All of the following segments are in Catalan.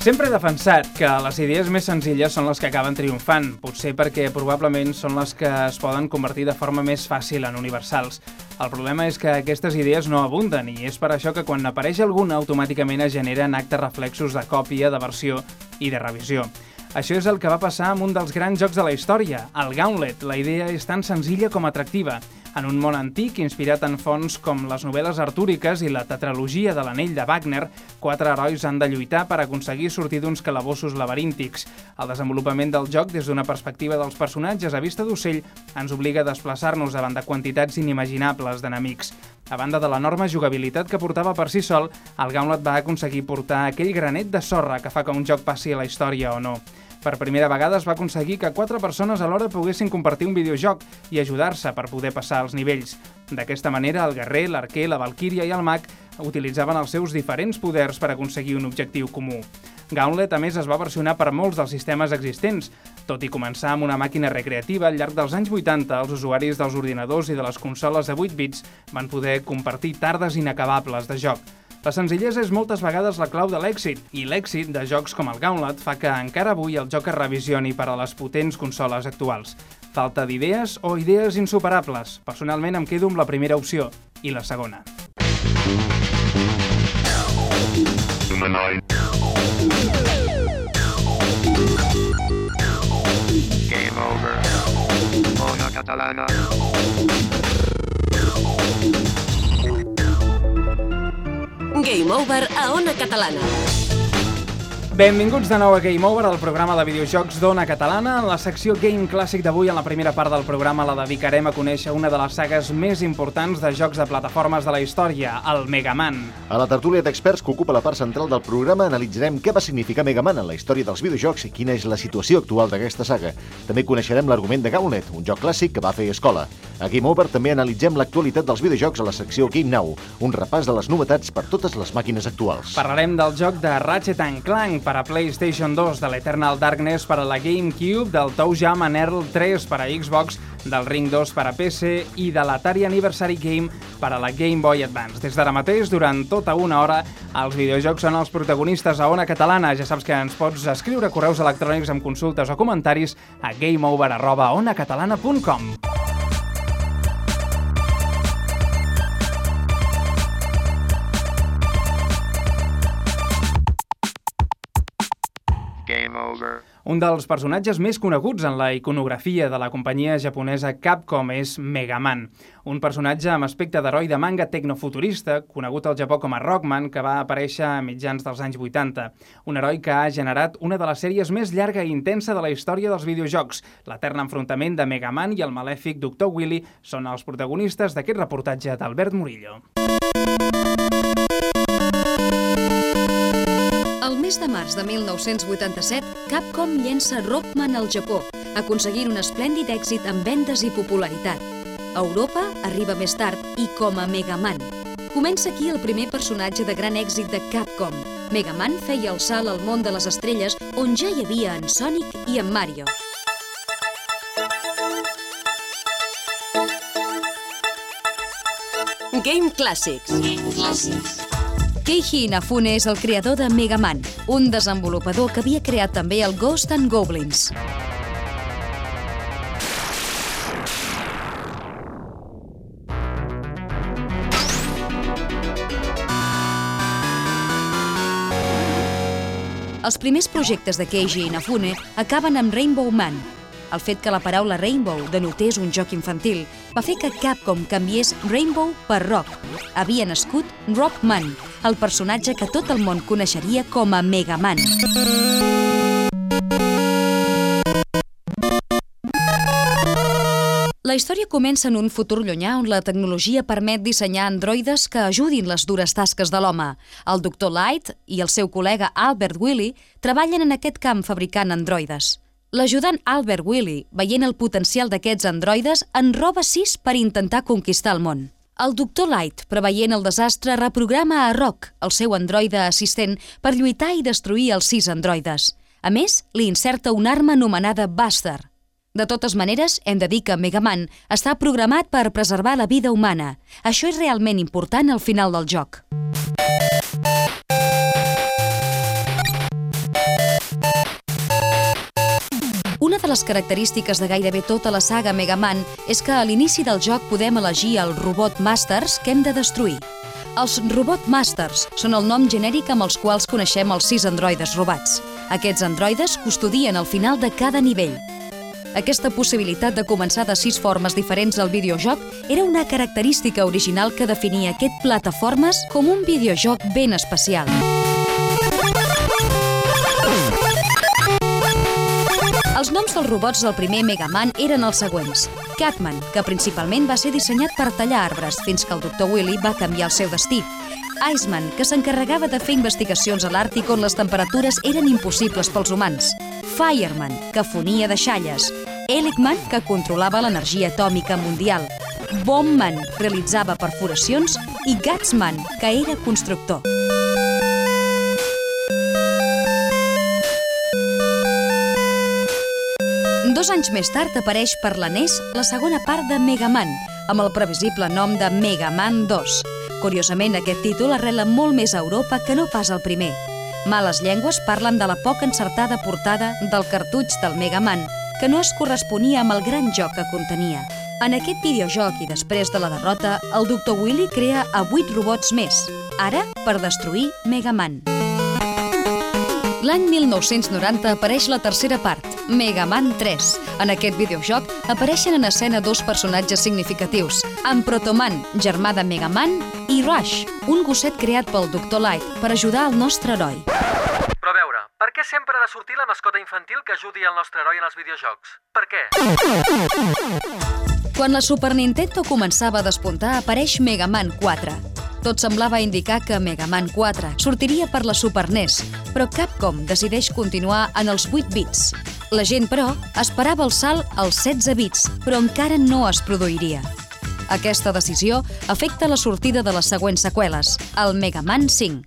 Sempre he defensat que les idees més senzilles són les que acaben triomfant, potser perquè probablement són les que es poden convertir de forma més fàcil en universals. El problema és que aquestes idees no abunden i és per això que quan apareix alguna automàticament es generen actes reflexos de còpia, de versió i de revisió. Això és el que va passar amb un dels grans jocs de la història, el Gauntlet. La idea és tan senzilla com atractiva en un món antic inspirat en fonts com les novel·les artúriques i la tetralogia de l'anell de Wagner, quatre herois han de lluitar per aconseguir sortir d'uns calabossos laberíntics. El desenvolupament del joc des d'una perspectiva dels personatges a vista d'ocell ens obliga a desplaçar-nos davant de quantitats inimaginables d'enemics. A banda de l'enorme jugabilitat que portava per si sol, el Gauntlet va aconseguir portar aquell granet de sorra que fa que un joc passi a la història o no. Per primera vegada es va aconseguir que quatre persones alhora poguessin compartir un videojoc i ajudar-se per poder passar els nivells. D'aquesta manera, el guerrer, l'arquer, la valquíria i el mag utilitzaven els seus diferents poders per aconseguir un objectiu comú. Gauntlet, a més, es va versionar per molts dels sistemes existents. Tot i començar amb una màquina recreativa, al llarg dels anys 80, els usuaris dels ordinadors i de les consoles de 8 bits van poder compartir tardes inacabables de joc. La senzillesa és moltes vegades la clau de l'èxit, i l'èxit de jocs com el Gauntlet fa que encara avui el joc es revisioni per a les potents consoles actuals. Falta d'idees o idees insuperables? Personalment em quedo amb la primera opció i la segona. Game over. Ona catalana. Game Over a Ona Catalana. Benvinguts de nou a Game Over, el programa de videojocs d'Ona Catalana. En la secció Game Clàssic d'avui, en la primera part del programa, la dedicarem a conèixer una de les sagues més importants de jocs de plataformes de la història, el Mega Man. A la tertúlia d'experts que ocupa la part central del programa analitzarem què va significar Mega Man en la història dels videojocs i quina és la situació actual d'aquesta saga. També coneixerem l'argument de Gauntlet, un joc clàssic que va fer escola. A Game Over també analitzem l'actualitat dels videojocs a la secció Game Now, un repàs de les novetats per totes les màquines actuals. Parlarem del joc de Ratchet Clank per a PlayStation 2, de l'Eternal Darkness per a la GameCube, del Toe Jam and Earl 3 per a Xbox, del Ring 2 per a PC i de l'Atari Anniversary Game per a la Game Boy Advance. Des d'ara mateix, durant tota una hora, els videojocs són els protagonistes a Ona Catalana. Ja saps que ens pots escriure correus electrònics amb consultes o comentaris a gameover.onacatalana.com. Un dels personatges més coneguts en la iconografia de la companyia japonesa Capcom és Mega Man, un personatge amb aspecte d'heroi de manga tecnofuturista, conegut al Japó com a Rockman, que va aparèixer a mitjans dels anys 80. Un heroi que ha generat una de les sèries més llarga i intensa de la història dels videojocs. L'etern enfrontament de Mega Man i el malèfic Dr. Willy són els protagonistes d'aquest reportatge d'Albert Murillo. Mes de març de 1987, Capcom llença Rockman al Japó, aconseguint un esplèndid èxit en vendes i popularitat. A Europa arriba més tard i com a Mega Man. Comença aquí el primer personatge de gran èxit de Capcom. Mega Man feia el salt al món de les estrelles on ja hi havia en Sonic i en Mario. Game Classics. Keiji Inafune és el creador de Mega Man, un desenvolupador que havia creat també el Ghost and Goblins. Els primers projectes de Keiji Inafune acaben amb Rainbow Man. El fet que la paraula Rainbow denotés un joc infantil va fer que Capcom canviés Rainbow per Rock. Havia nascut Rockman, el personatge que tot el món coneixeria com a Mega Man. La història comença en un futur llunyà on la tecnologia permet dissenyar androides que ajudin les dures tasques de l'home. El doctor Light i el seu col·lega Albert Willy treballen en aquest camp fabricant androides. L'ajudant Albert Willy, veient el potencial d'aquests androides, en roba sis per intentar conquistar el món. El doctor Light, preveient el desastre, reprograma a Rock, el seu androide assistent, per lluitar i destruir els sis androides. A més, li inserta una arma anomenada Buster. De totes maneres, hem de dir que Mega Man està programat per preservar la vida humana. Això és realment important al final del joc. Les característiques de gairebé tota la saga Mega Man és que a l'inici del joc podem elegir el Robot Masters que hem de destruir. Els Robot Masters són el nom genèric amb els quals coneixem els sis androides robats. Aquests androides custodien el final de cada nivell. Aquesta possibilitat de començar de sis formes diferents al videojoc era una característica original que definia aquest plataformes com un videojoc ben especial. Els noms dels robots del primer Mega Man eren els següents. Catman, que principalment va ser dissenyat per tallar arbres, fins que el Dr. Willy va canviar el seu destí. Iceman, que s'encarregava de fer investigacions a l'Àrtic on les temperatures eren impossibles pels humans. Fireman, que fonia deixalles. Elecman, que controlava l'energia atòmica mundial. Bombman realitzava perforacions i Gatsman, que era constructor. Dos anys més tard apareix per la NES la segona part de Mega Man, amb el previsible nom de Mega Man 2. Curiosament, aquest títol arrela molt més a Europa que no pas el primer. Males llengües parlen de la poc encertada portada del cartutx del Mega Man, que no es corresponia amb el gran joc que contenia. En aquest videojoc i després de la derrota, el Dr. Willy crea a 8 robots més, ara per destruir Mega Man. L'any 1990 apareix la tercera part, Mega Man 3. En aquest videojoc apareixen en escena dos personatges significatius, en Protoman, germà de Mega Man, i Rush, un gosset creat pel Dr. Light per ajudar el nostre heroi. Però veure, per què sempre ha de sortir la mascota infantil que ajudi el nostre heroi en els videojocs? Per què? Quan la Super Nintendo començava a despuntar, apareix Mega Man 4. Tot semblava indicar que Mega Man 4 sortiria per la Super NES, però Capcom decideix continuar en els 8 bits. La gent, però, esperava el salt als 16 bits, però encara no es produiria. Aquesta decisió afecta la sortida de les següents seqüeles, el Mega Man 5,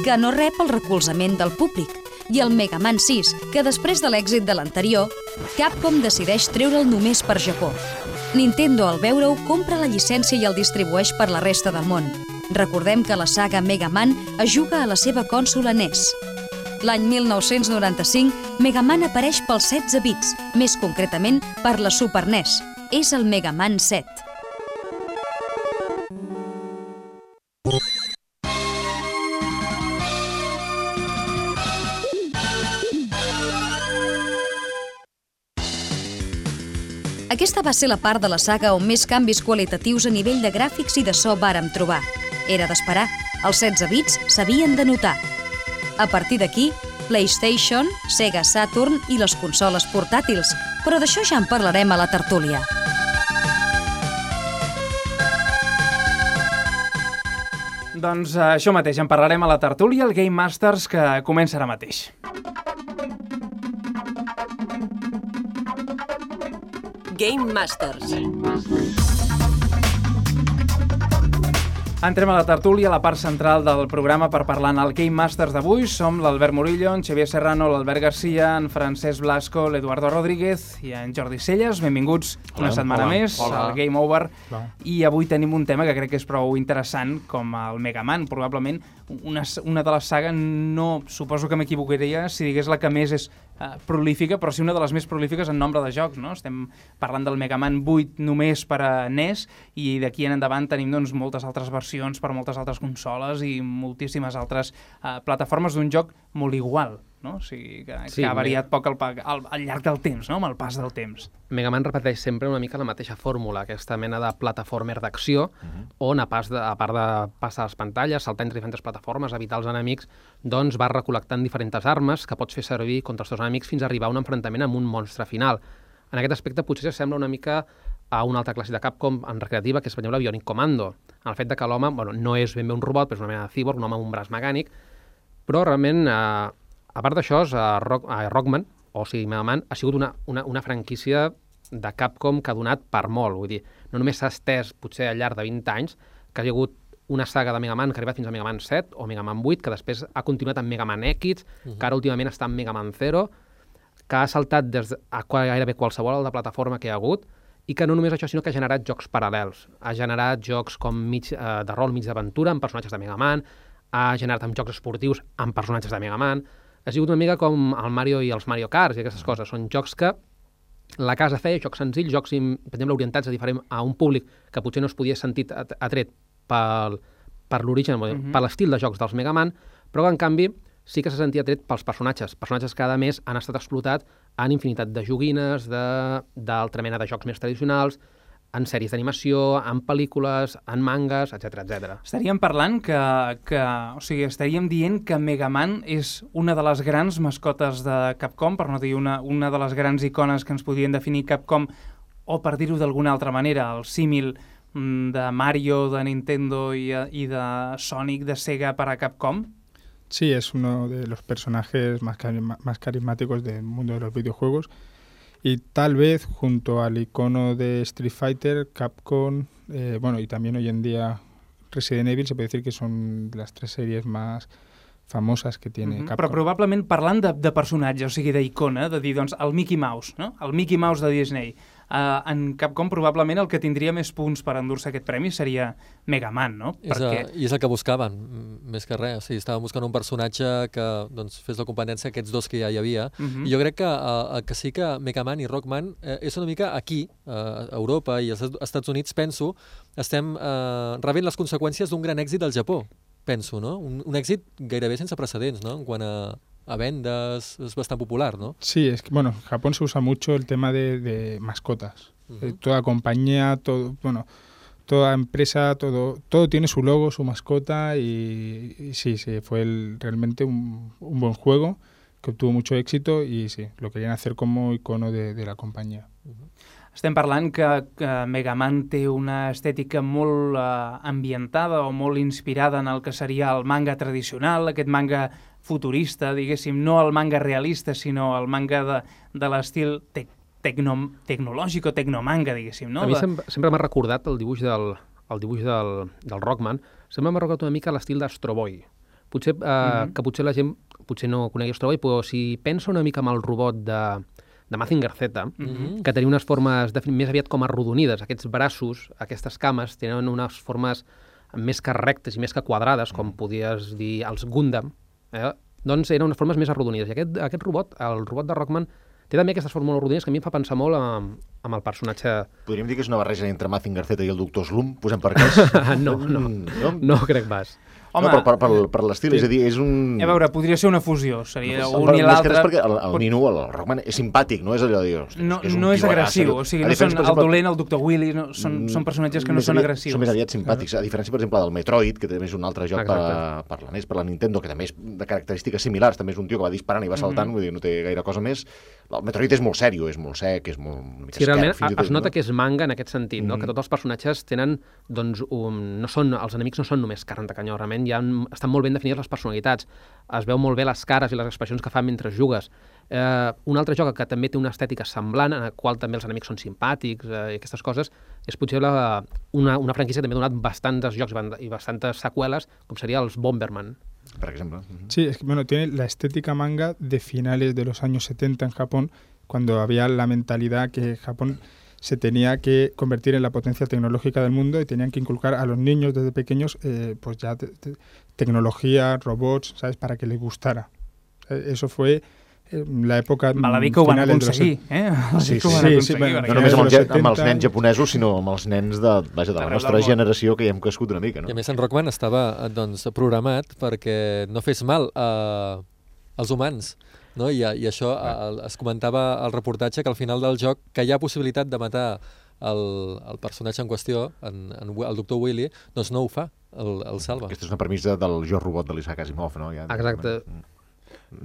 que no rep el recolzament del públic, i el Mega Man 6, que després de l'èxit de l'anterior, Capcom decideix treure'l només per Japó. Nintendo, al veure-ho, compra la llicència i el distribueix per la resta del món. Recordem que la saga Mega Man es juga a la seva cònsola NES. L'any 1995, Mega Man apareix pels 16 bits, més concretament per la Super NES. És el Mega Man 7. Aquesta va ser la part de la saga on més canvis qualitatius a nivell de gràfics i de so vàrem trobar. Era d'esperar, els 16 bits s'havien de notar. A partir d'aquí, PlayStation, Sega Saturn i les consoles portàtils, però d'això ja en parlarem a la tertúlia. Doncs eh, això mateix, en parlarem a la tertúlia, el Game Masters, que comença ara mateix. Game Masters. Entrem a la tertúlia, a la part central del programa per parlar en el Game Masters d'avui. Som l'Albert Murillo, en Xavier Serrano, l'Albert Garcia, en Francesc Blasco, l'Eduardo Rodríguez i en Jordi Celles. Benvinguts una Hola, setmana hola, més hola. al Game Over. Hola. I avui tenim un tema que crec que és prou interessant, com el Mega Man. Probablement una, una de les sagues, no, suposo que m'equivocaria si digués la que més és eh, prolífica, però sí una de les més prolífiques en nombre de jocs. No? Estem parlant del Mega Man 8 només per a NES i d'aquí en endavant tenim doncs, moltes altres versions per a moltes altres consoles i moltíssimes altres eh, plataformes d'un joc molt igual, no? o sigui, que, Sí, que ha variat poc al, al, al llarg del temps, no? amb el pas del temps. Mega Man repeteix sempre una mica la mateixa fórmula, aquesta mena de plataformer d'acció, on a, pas de, a part de passar les pantalles, saltar entre diferents plataformes, evitar els enemics, doncs vas recol·lectant diferents armes que pots fer servir contra els teus enemics fins a arribar a un enfrontament amb un monstre final. En aquest aspecte potser s'assembla una mica a una altra classe de Capcom en recreativa, que és, exemple, Bionic Commando. En el fet de que l'home bueno, no és ben bé un robot, però és una mena de cyborg, un home amb un braç mecànic, però realment, eh, a part d'això, eh, Rock, eh, Rockman, o sigui, Mega Man, ha sigut una, una, una franquícia de Capcom que ha donat per molt. Vull dir, no només s'ha estès potser al llarg de 20 anys, que hi ha hagut una saga de Mega Man que ha arribat fins a Mega Man 7 o Mega Man 8, que després ha continuat amb Mega Man X, que ara últimament està en Mega Man 0, que ha saltat des de, a gairebé qualsevol altra plataforma que hi ha hagut, i que no només això, sinó que ha generat jocs paral·lels. Ha generat jocs com mig, eh, de rol mig d'aventura amb personatges de Mega Man, ha generat amb jocs esportius amb personatges de Mega Man, ha sigut una mica com el Mario i els Mario Kart i aquestes coses. Són jocs que la casa feia, jocs senzills, jocs, per exemple, orientats a, diferent, a un públic que potser no es podia sentir at- atret pel, per l'origen, mm -hmm. per l'estil de jocs dels Mega Man, però que, en canvi, sí que se sentia atret pels personatges. Personatges que, a més, han estat explotats en infinitat de joguines, d'altra mena de jocs més tradicionals, en sèries d'animació, en pel·lícules, en mangas, etc etc. Estaríem parlant que, que... O sigui, estaríem dient que Mega Man és una de les grans mascotes de Capcom, per no dir una, una de les grans icones que ens podien definir Capcom, o per dir-ho d'alguna altra manera, el símil mm, de Mario, de Nintendo i, i de Sonic, de Sega per a Capcom? Sí, es uno de los personajes más, carima- más carismáticos del mundo de los videojuegos. Y tal vez junto al icono de Street Fighter, Capcom, eh, bueno, y también hoy en día Resident Evil, se puede decir que son las tres series más famosas que tiene Mhm, Capcom. Però probablement parlant de, de personatge, o sigui, d'icona, de dir, doncs, el Mickey Mouse, no? El Mickey Mouse de Disney. Uh, en Capcom probablement el que tindria més punts per endur-se aquest premi seria Mega Man, no? És a, I és el que buscaven, més que res. O sigui, estaven buscant un personatge que doncs, fes la competència a aquests dos que ja hi havia. Mhm. I jo crec que, uh, que sí que Mega Man i Rockman eh, és una mica aquí, uh, a Europa i als Est- Estats Units, penso, estem uh, rebent les conseqüències d'un gran èxit del Japó, penso, no? Un, un èxit gairebé sense precedents, no? En quant a, a vendes, és bastant popular, no? Sí, es que, bueno, en Japón se usa mucho el tema de, de mascotas. Ujú. Eh, toda compañía, todo, bueno, toda empresa, todo, todo tiene su logo, su mascota y, y sí, sí, fue el- realmente un, un buen juego que obtuvo mucho éxito y sí, lo querían hacer como icono de, de la compañía. Estem parlant que, que Mega Man té una estètica molt uh, ambientada o molt inspirada en el que seria el manga tradicional, aquest manga futurista, diguéssim, no el manga realista, sinó el manga de, de l'estil tec tecno tecnològic o tecnomanga, diguéssim, no? No, a mi De- sempre, m'ha recordat el dibuix del, el dibuix del, del Rockman, sempre m'ha recordat una mica l'estil d'Astro Boy. Potser, eh, Mhm. que potser la gent potser no conegui Astro Boy, però si pensa una mica amb el robot de, de Mazinger Z, Mhm. que tenia unes formes de, més aviat com arrodonides, aquests braços, aquestes cames, tenen unes formes més que rectes i més que quadrades, com podies dir els Gundam, eh? doncs eren unes formes més arrodonides. I aquest, aquest robot, el robot de Rockman, té també aquestes formes arrodonides que a mi em fa pensar molt amb, amb el personatge... Podríem dir que és una barreja entre Mazinger Z i el doctor Slum, posem per cas. no, no, Mm, no? no crec pas. Home, no, per, per, per, per l'estil, és a dir, és un... a veure, podria ser una fusió, seria No, un i més l'altre. res perquè el, el Pot- Nino, el Rockman, és simpàtic, no és allò de dir... "Hosti, No, que és no és agressiu, agressiu". o sigui, no són per el exemple, dolent, el doctor Willy, no, són, Mm, són personatges que no més són agressius. Són més aviat simpàtics, a diferència, per exemple, del Metroid, que també és un altre joc per, per la NES, per la Nintendo, que també és de característiques similars, també és un tio que va disparant i va saltant, Mhm. vull dir, no té gaire cosa més. El Metroid és molt sèrio, és molt sec, és molt... Sí, realment esquerp, es tot, nota no? que és manga en aquest sentit, no? Mhm. que tots els personatges tenen, doncs, un, no són, els enemics no són només carn de canyó, realment ja estan molt ben definides les personalitats, es veu molt bé les cares i les expressions que fan mentre jugues. Eh, un altre joc que també té una estètica semblant, en el qual també els enemics són simpàtics eh, i aquestes coses, és potser la, una, una franquícia que també ha donat bastants jocs i bastantes seqüeles, com seria els Bomberman. Per exemple. Mhm. Sí, es que bueno, tiene la estética manga de finales de los años 70 en Japón, cuando había la mentalidad que Japón se tenía que convertir en la potencia tecnológica del mundo y tenían que inculcar a los niños desde pequeños eh, pues ya te- te- tecnología, robots, ¿sabes? Para que les gustara. Eh, Eso fue eh, la època... Val a dir que ho van aconseguir, eh? A Sí, sí, sí, aconseguir, sí, bueno, No només amb, els, amb els 70. nens japonesos, sinó amb els nens de, vaja, de la nostra generació que ja hem crescut una mica, no? I a més, en Rockman estava eh, doncs, programat perquè no fes mal a, als humans. No? I, I això el, es comentava al reportatge que al final del joc que hi ha possibilitat de matar el, el personatge en qüestió, en, en, el doctor Willy, doncs no ho fa, el, el salva. Aquesta és una premissa del Jo Robot de l'Isaac Asimov, no? Ja, Exacte.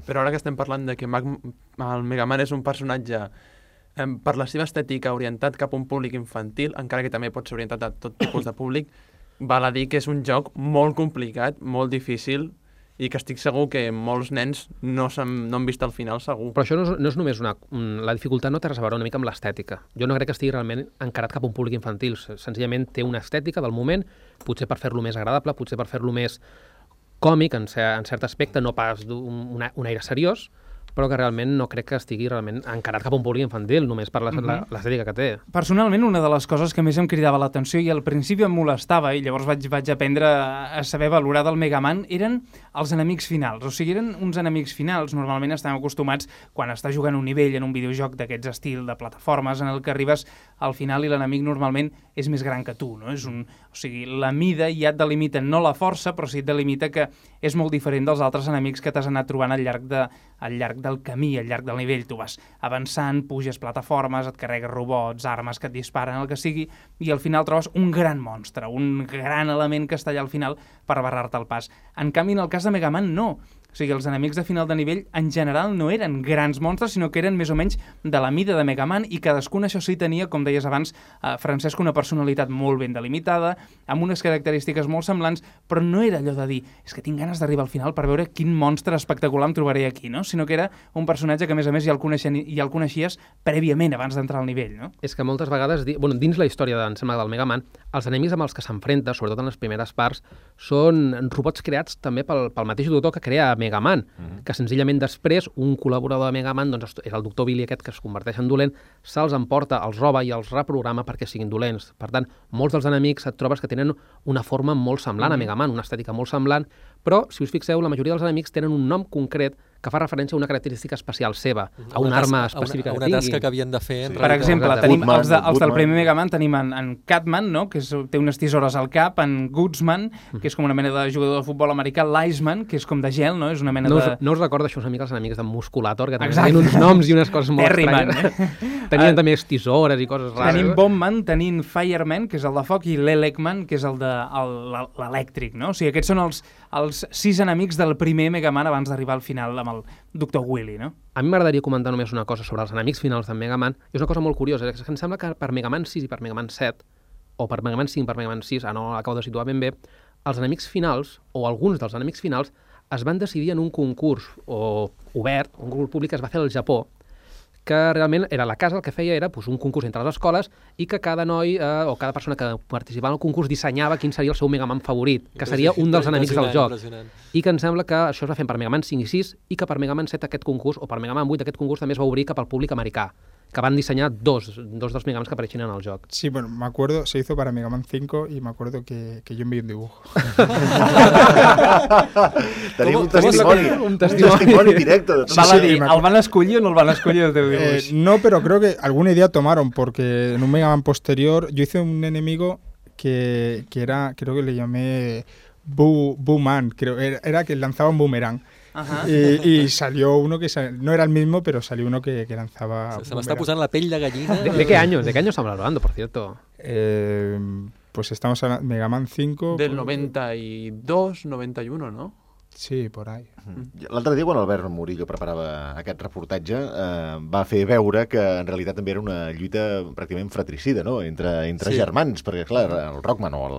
Però ara que estem parlant de que Mag el Mega Man és un personatge eh, per la seva estètica orientat cap a un públic infantil, encara que també pot ser orientat a tot tipus de públic, val a dir que és un joc molt complicat, molt difícil, i que estic segur que molts nens no, s'han- no han vist al final, segur. Però això no és, no és només una... un- La dificultat no té res a veure una mica amb l'estètica. Jo no crec que estigui realment encarat cap a un públic infantil. Se- Senzillament té una estètica del moment, potser per fer-lo més agradable, potser per fer-lo més còmic en, en cert aspecte, no pas un, un aire seriós, però que realment no crec que estigui realment encarat cap a un públic infantil, només per Mhm. la- la- l'estètica que té. Personalment, una de les coses que més em cridava l'atenció i al principi em molestava, i llavors vaig, vaig aprendre a saber valorar del Mega Man, eren els enemics finals. O sigui, eren uns enemics finals. Normalment estem acostumats, quan estàs jugant un nivell en un videojoc d'aquests estil de plataformes, en el que arribes al final i l'enemic normalment és més gran que tu. No? És un, o sigui, la mida ja et delimita no la força, però sí et delimita que és molt diferent dels altres enemics que t'has anat trobant al llarg, de, al llarg del camí, al llarg del nivell. Tu vas avançant, puges plataformes, et carregues robots, armes que et disparen, el que sigui, i al final trobes un gran monstre, un gran element que està allà al final per barrar-te el pas. En canvi, en el cas de Mega Man, no. O sigui, els enemics de final de nivell en general no eren grans monstres, sinó que eren més o menys de la mida de Mega Man i cadascun això sí tenia, com deies abans, eh, Francesc, una personalitat molt ben delimitada, amb unes característiques molt semblants, però no era allò de dir és que tinc ganes d'arribar al final per veure quin monstre espectacular em trobaré aquí, no? Sinó que era un personatge que, a més a més, ja el, coneixen, ja el coneixies prèviament, abans d'entrar al nivell, no? És que moltes vegades, bueno, dins la història, em sembla, del Mega Man, els enemics amb els que s'enfrenta, sobretot en les primeres parts, són robots creats també pel, pel mateix doctor que crea Mega Man, que senzillament després un col·laborador de Mega Man, doncs és el doctor Billy aquest que es converteix en dolent, se'ls emporta, els roba i els reprograma perquè siguin dolents. Per tant, molts dels enemics et trobes que tenen una forma molt semblant a Mega Man, una estètica molt semblant, però, si us fixeu, la majoria dels enemics tenen un nom concret que fa referència a una característica especial seva, a una, arma tasca- a una- específica a una que tingui. tasca que havien de fer, en Per exemple, Exacte. tenim Woodman, els, de, els del primer Mega Man, tenim en, en Catman, no? que és, té unes tisores al cap, en Goodsman, que és com una mena de jugador de futbol americà, l'Iceman, que és com de gel, no? és una mena No us, de... no us recorda això una mica els enemics de Musculator, que també Exacte. tenien uns noms i unes coses molt Terryman. estranyes. Tenien també tisores i coses rares. Tenim Bombman, tenim Fireman, que és el de foc, i l'Elecman, que és el de el- l'elèctric, no? O sigui, aquests són els, els sis enemics del primer Mega Man abans d'arribar al final amb el Dr. Willy, no? A mi m'agradaria comentar només una cosa sobre els enemics finals de Mega Man. És una cosa molt curiosa, és que em sembla que per Mega Man 6 i per Mega Man 7, o per Mega Man 5 i per Mega Man 6, ara no acabo de situar ben bé, els enemics finals, o alguns dels enemics finals, es van decidir en un concurs o obert, un concurs públic que es va fer al Japó, que realment era la casa, el que feia era pues, un concurs entre les escoles i que cada noi eh, o cada persona que participava en el concurs dissenyava quin seria el seu Mega Man favorit, que seria un dels enemics del joc. I que em sembla que això es va fer per Mega Man 5 i 6 i que per Mega Man 7 aquest concurs, o per Mega Man 8 aquest concurs també es va obrir cap al públic americà, que van dissenyar dos, dos dels Mega Mans que apareixen en el joc. Sí, bueno, me acuerdo, se hizo para Mega Man 5 y me acuerdo que, que yo envié un dibujo. Tenim un testimoni, un testimoni, directe de tot Val a sí, dir, el van escollir o no el van escollir el teu Eh, dibuix? no, pero creo que alguna idea tomaron, porque en un Mega Man posterior yo hice un enemigo que, que era, creo que le llamé Boo, Boo Man, creo, era, era que lanzaba un boomerang. Ajá. Y, y salió uno que sa- no era el mismo, pero salió uno que, que lanzaba. Se, se m'està boomerang. posant la pell de gallina. ¿De, de qué año? ¿De qué año estamos hablando, por cierto? Eh, pues estamos hablando Mega Man 5. Del pues, 92, 91, no? Sí, por ahí. L'altre dia, quan Albert Murillo preparava aquest reportatge, eh, va fer veure que en realitat també era una lluita pràcticament fratricida, no?, entre, entre Sí. germans, perquè, clar, el Rockman o el,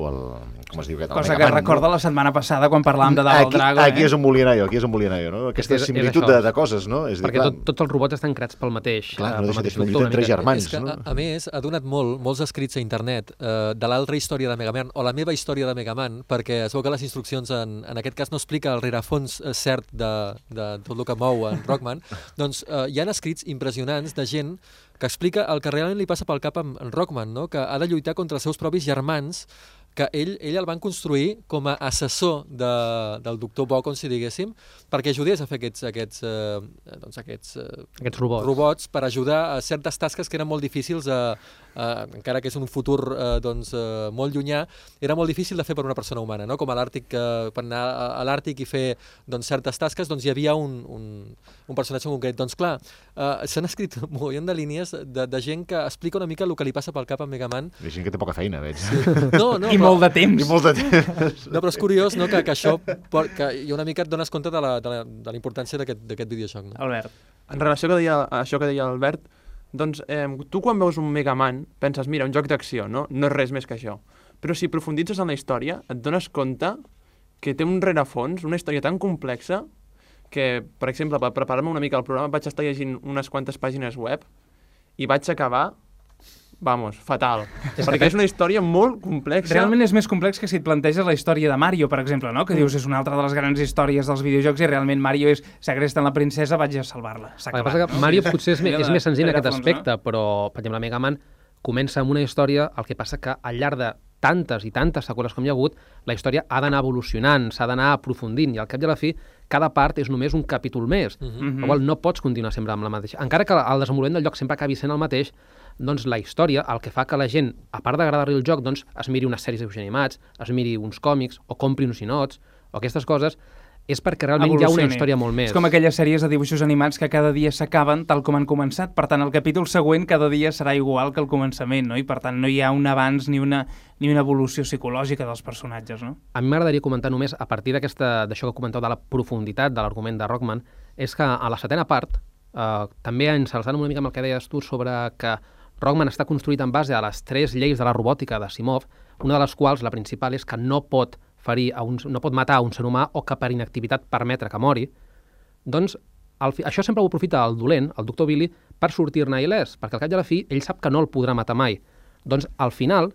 o el com es diu aquest? Cosa que recorda no? la setmana passada quan parlàvem de Double aquí, Dragon, aquí eh? és on volia anar jo, aquí és on volia anar jo, no? Aquesta És que és- és similitud això. de, de coses, no? És dir, Perquè clar, tot, tots els robots estan creats pel mateix. Clar, eh, no deixa de lluita entre germans. És que, no? a, a més, ha donat molt, molts escrits a internet eh, de l'altra història de Mega Man, o la meva història de Mega Man, perquè es veu que les instruccions, en, en aquest cas, no explica el rerefons eh, cert de, de tot el que mou en Rockman, doncs eh, hi han escrits impressionants de gent que explica el que realment li passa pel cap en, en Rockman, no? que ha de lluitar contra els seus propis germans, que ell, ell el van construir com a assessor de, del doctor Bo, com si diguéssim, perquè ajudés a fer aquests, aquests, eh, doncs aquests eh, Aquests robots. robots per ajudar a certes tasques que eren molt difícils, a, a, encara que és un futur eh, doncs, eh, molt llunyà, era molt difícil de fer per una persona humana, no? com a l'Àrtic, eh, per anar a, l'Àrtic i fer doncs, certes tasques, doncs hi havia un, un, un personatge en concret. Doncs clar, eh, s'han escrit un mogollon de línies de, de gent que explica una mica el que li passa pel cap a Mega Man. Hi ha gent que té poca feina, veig. No, no, I però- molt de temps. I molt de temps. no, però és curiós no, que, que això que una mica et dones compte de la, de la, de la importància d'aquest d'aquest videojoc. No? Albert. En relació que deia, a això que deia l'Albert, doncs eh, tu quan veus un Mega Man penses, mira, un joc d'acció, no? No és res més que això. Però si profunditzes en la història, et dones compte que té un rerefons, una història tan complexa, que, per exemple, per preparar-me una mica el programa vaig estar llegint unes quantes pàgines web i vaig acabar vamos, fatal. perquè és una història molt complexa. Realment és més complex que si et planteges la història de Mario, per exemple, no? que dius és una altra de les grans històries dels videojocs i realment Mario és segresten la princesa, vaig a salvar-la. El que que no? Mario potser és, és més senzill en aquest aspecte, però, per exemple, Mega Man comença amb una història, el que passa que al llarg de tantes i tantes seqüeles com hi ha hagut, la història ha d'anar evolucionant, s'ha d'anar aprofundint, i al cap i a la fi, cada part és només un capítol més. Mm Mhm. -hmm. Per qual no pots continuar sempre amb la mateixa. Encara que el desenvolupament del lloc sempre acabi sent el mateix, doncs la història, el que fa que la gent, a part d'agradar-li el joc, doncs es miri unes sèries de animats, es miri uns còmics, o compri uns ninots, o aquestes coses, és perquè realment hi ha una Evolucioni. història molt més. És com aquelles sèries de dibuixos animats que cada dia s'acaben tal com han començat. Per tant, el capítol següent cada dia serà igual que el començament, no? I per tant no hi ha un abans ni una, ni una evolució psicològica dels personatges, no? A mi m'agradaria comentar només, a partir d'això que comenteu de la profunditat de l'argument de Rockman, és que a la setena part, eh, també ensalçant una mica amb el que deies tu sobre que Rockman està construït en base a les tres lleis de la robòtica d'Asimov, una de les quals, la principal, és que no pot ferir a un, no pot matar a un ser humà o que per inactivitat permetre que mori, doncs el, això sempre ho aprofita el dolent, el doctor Billy, per sortir-ne il·lès, perquè al cap i a la fi ell sap que no el podrà matar mai. Doncs al final,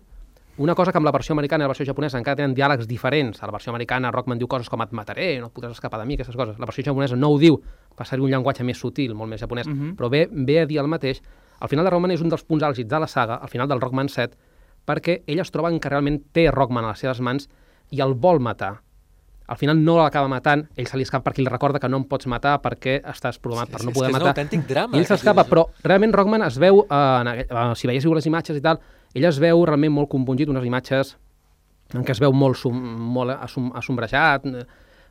una cosa que amb la versió americana i la versió japonesa encara tenen diàlegs diferents. A la versió americana Rockman diu coses com et mataré, no et podràs escapar de mi, aquestes coses. La versió japonesa no ho diu, fa servir un llenguatge més sutil, molt més japonès, Mhm. però ve, ve a dir el mateix. Al final de Rockman és un dels punts àlgids de la saga, al final del Rockman 7, perquè ell es troba que realment té Rockman a les seves mans i el vol matar. Al final no l'acaba matant, ell se li escapa perquè li recorda que no em pots matar perquè estàs programat per no poder que és un matar. autèntic drama, I ell aquest s'escapa, però realment Rockman es veu, eh, en, eh, si veiéssiu les imatges i tal, ell es veu realment molt compungit, unes imatges en què es veu molt, sum, molt assombrejat, eh,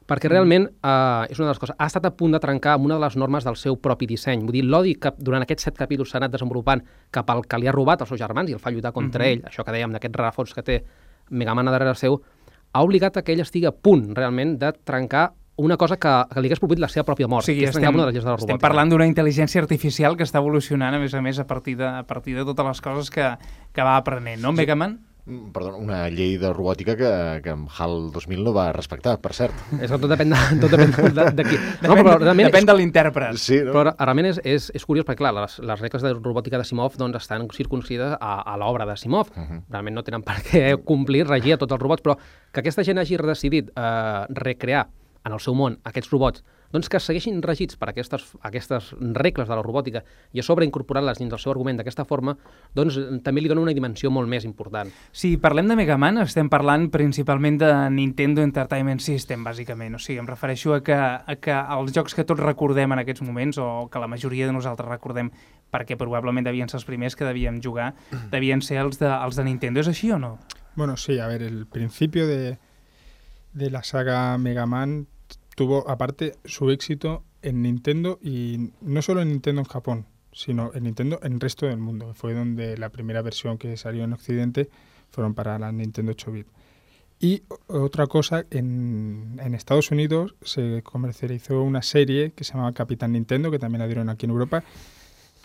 perquè realment eh, és una de les coses. Ha estat a punt de trencar amb una de les normes del seu propi disseny. Vull dir, l'odi que durant aquests set capítols s'ha anat desenvolupant cap al que li ha robat als seus germans i el fa lluitar contra Mhm. ell, això que dèiem d'aquest rerefons que té Mega Man a darrere seu, ha obligat a que ell estigui a punt realment de trencar una cosa que, que li hagués prohibit la seva pròpia mort, O sigui, que és trencar estem, una de les de la estem parlant d'una intel·ligència artificial que està evolucionant, a més a més, a partir de, a partir de totes les coses que, que va aprenent, no, Mega Man? Mm, Perdona, una llei de robòtica que, que en HAL 2000 no va respectar, per cert. És que tot depèn de, tot depèn de, de qui. Depèn, però realment depèn és- de l'intèrpret. Sí, no? Però realment és, és, és curiós perquè, clar, les, les regles de robòtica d'Asimov doncs, estan circunscrites a, a l'obra d'Asimov. Uh -huh. Realment no tenen per què complir, regir a tots els robots, però que aquesta gent hagi decidit eh, recrear en el seu món aquests robots doncs que segueixin regits per aquestes, aquestes regles de la robòtica i a sobre incorporar-les dins del seu argument d'aquesta forma, doncs eh, també li dona una dimensió molt més important. Si parlem de Mega Man, estem parlant principalment de Nintendo Entertainment System, bàsicament. O sigui, em refereixo a que, a que els jocs que tots recordem en aquests moments, o que la majoria de nosaltres recordem perquè probablement devien ser els primers que devíem jugar, devien ser els de, els de Nintendo. És així o no? Bueno, sí, a ver, el principio de, de la saga Mega Man tuvo aparte su éxito en Nintendo y no solo en Nintendo en Japón, sino en Nintendo en el resto del mundo. Fue donde la primera versión que salió en Occidente fueron para la Nintendo 8-bit. Y otra cosa, en, en Estados Unidos se comercializó una serie que se llamaba Capitán Nintendo, que también la dieron aquí en Europa,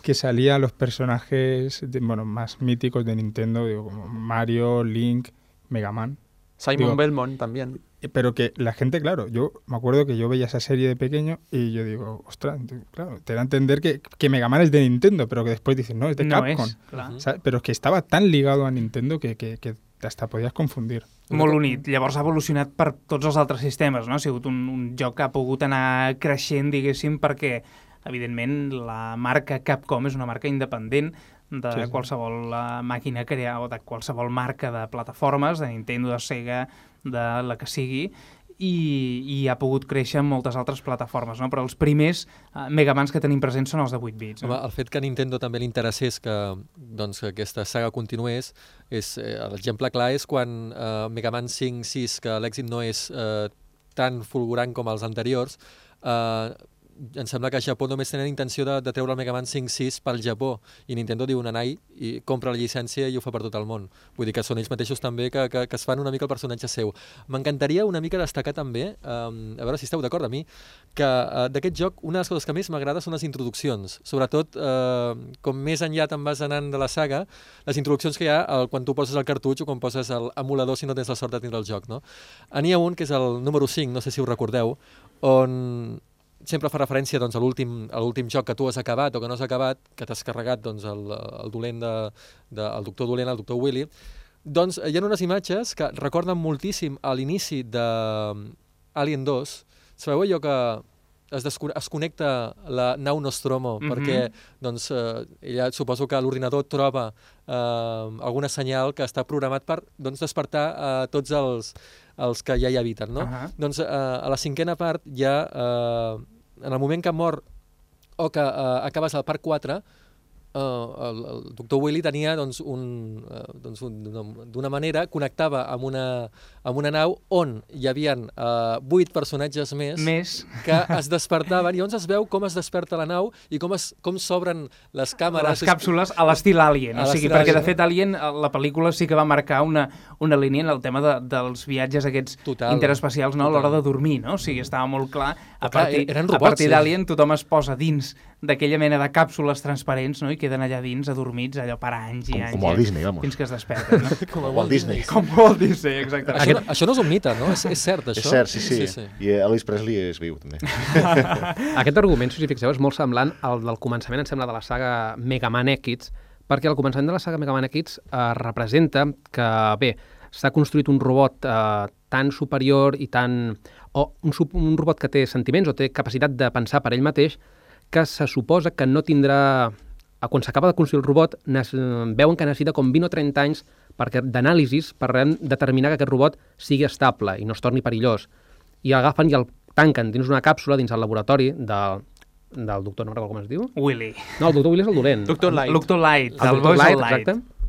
que salía los personajes de- bueno, más míticos de Nintendo, digo, como Mario, Link, Mega Man. Simon Digo, Belmont también. eh, Pero que la gente, claro, yo me acuerdo que yo veía esa serie de pequeño y yo digo, ostras, claro, te da a entender que, que Mega Man es de Nintendo, pero que después dicen, no, es de No Capcom. és, clar. O sea, pero es que estaba tan ligado a Nintendo que, que, que hasta podías confundir. Molt unit. Llavors ha evolucionat per tots els altres sistemes, no? Ha sigut un, un joc que ha pogut anar creixent, diguéssim, perquè, evidentment, la marca Capcom és una marca independent de Sí, sí. qualsevol uh, màquina crear o de qualsevol marca de plataformes, de Nintendo, de Sega, de la que sigui, i, i ha pogut créixer en moltes altres plataformes, no? Però els primers uh, Megamans que tenim presents són els de 8 bits. Home, el fet que a Nintendo també li interessés que, doncs, que aquesta saga continués, és, eh, l'exemple clar és quan eh, Mega Man 5, 6, que l'èxit no és eh, tan fulgurant com els anteriors, eh, em sembla que a Japó només tenen intenció de, de treure el Mega Man 5-6 pel Japó i Nintendo diu nanai i compra la llicència i ho fa per tot el món. Vull dir que són ells mateixos també que, que, que es fan una mica el personatge seu. M'encantaria una mica destacar també, um, a veure si esteu d'acord amb mi, que uh, d'aquest joc una de les coses que més m'agrada són les introduccions. Sobretot, uh, com més enllà te'n vas anant de la saga, les introduccions que hi ha el, quan tu poses el cartutx o quan poses l'emulador si no tens la sort de tindre el joc. No? N'hi ha un que és el número 5, no sé si ho recordeu, on sempre fa referència doncs, a l'últim joc que tu has acabat o que no has acabat, que t'has carregat doncs, el, el dolent de, de, el doctor dolent, el doctor Willy, doncs hi ha unes imatges que recorden moltíssim a l'inici de Alien 2. Sabeu allò que es, es connecta la nau Nostromo Mhm. perquè doncs, eh, ella suposo que l'ordinador troba eh, alguna senyal que està programat per doncs, despertar a tots els, els que ja hi habiten. No? Ahà. Doncs eh, a la cinquena part ja, eh, en el moment que mor o que eh, acabes al parc 4, eh, el, el doctor Willy tenia doncs, un, eh, doncs, un, d'una- manera, connectava amb una, amb una nau on hi havia eh, vuit personatges més, Més. que es despertaven, i llavors es veu com es desperta la nau i com es- com s'obren les càmeres. les càpsules a l'estil Alien, A o sigui, perquè de fet Alien, eh, la pel·lícula sí que va marcar una, una línia en el tema de, dels viatges aquests Total. interespacials no? a l'hora de dormir, no? O sigui, estava molt clar, a clar, partir, a partir d'Alien tothom es posa dins d'aquella mena de càpsules transparents no? i queden allà dins adormits allò per anys i Com- anys. com Walt Disney, vamos. Fins que es desperten, no? Com a Walt Disney. Com Walt Disney, exacte. Això, no, això no és un mite, no? És, és cert, això? És cert, sí, sí. sí, sí. I Elvis Presley és viu, també. Aquest argument, si us hi fixeu, és molt semblant al del començament, em sembla, de la saga Mega Man X, perquè al començament de la saga Mega Man X eh, representa que, bé, s'ha construït un robot eh, tan superior i tan... o un, un robot que té sentiments o té capacitat de pensar per ell mateix, que se suposa que no tindrà... Quan s'acaba de construir el robot, veuen que necessita com 20 o 30 anys perquè d'anàlisis per determinar que aquest robot sigui estable i no es torni perillós. I agafen i el tanquen dins una càpsula dins el laboratori del, del doctor, no recordo com es diu. Willy. No, el doctor Willy és el dolent. Doctor Light. Doctor Light, El el doctor Buzz Light, Light. exacte.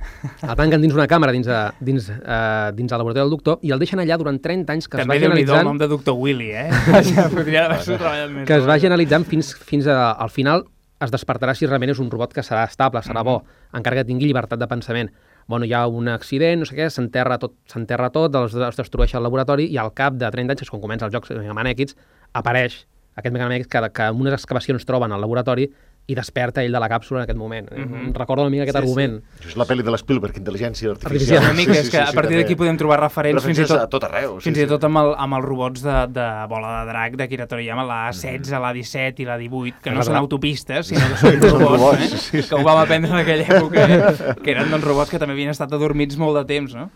El tanquen dins una càmera dins, de, dins, eh, dins el laboratori del doctor i el deixen allà durant 30 anys que També es vagi déu nhi el nom de Doctor Willy, eh? ja podria treballat més. que es vagi analitzant fins, fins a, al final es despertarà si realment és un robot que serà estable, serà bo, encara que tingui llibertat de pensament. Bueno, hi ha un accident, no sé què, s'enterra tot, s'enterra tot, es, es destrueix el laboratori i al cap de 30 anys, quan comença el joc Mega Man X, apareix aquest Mega Man X que, que amb unes excavacions troben al laboratori i desperta ell de la càpsula en aquest moment. Mm. -hmm. Recordo una mica aquest Sí, sí. argument. Això és la pel·li de l'Spielberg, Intel·ligència Artificial. Artificial. Una mica, és que a partir d'aquí podem trobar referents fins i tot, a tot arreu. fins i tot amb, el, amb els robots de, de bola de drac d'Akira Toriyama, la A16, la A17 i la 18, que no És són autopistes, sinó que són robots, robots, eh? sí, sí. que ho vam aprendre en aquella època, eh? que eren doncs, robots que també havien estat adormits molt de temps, no?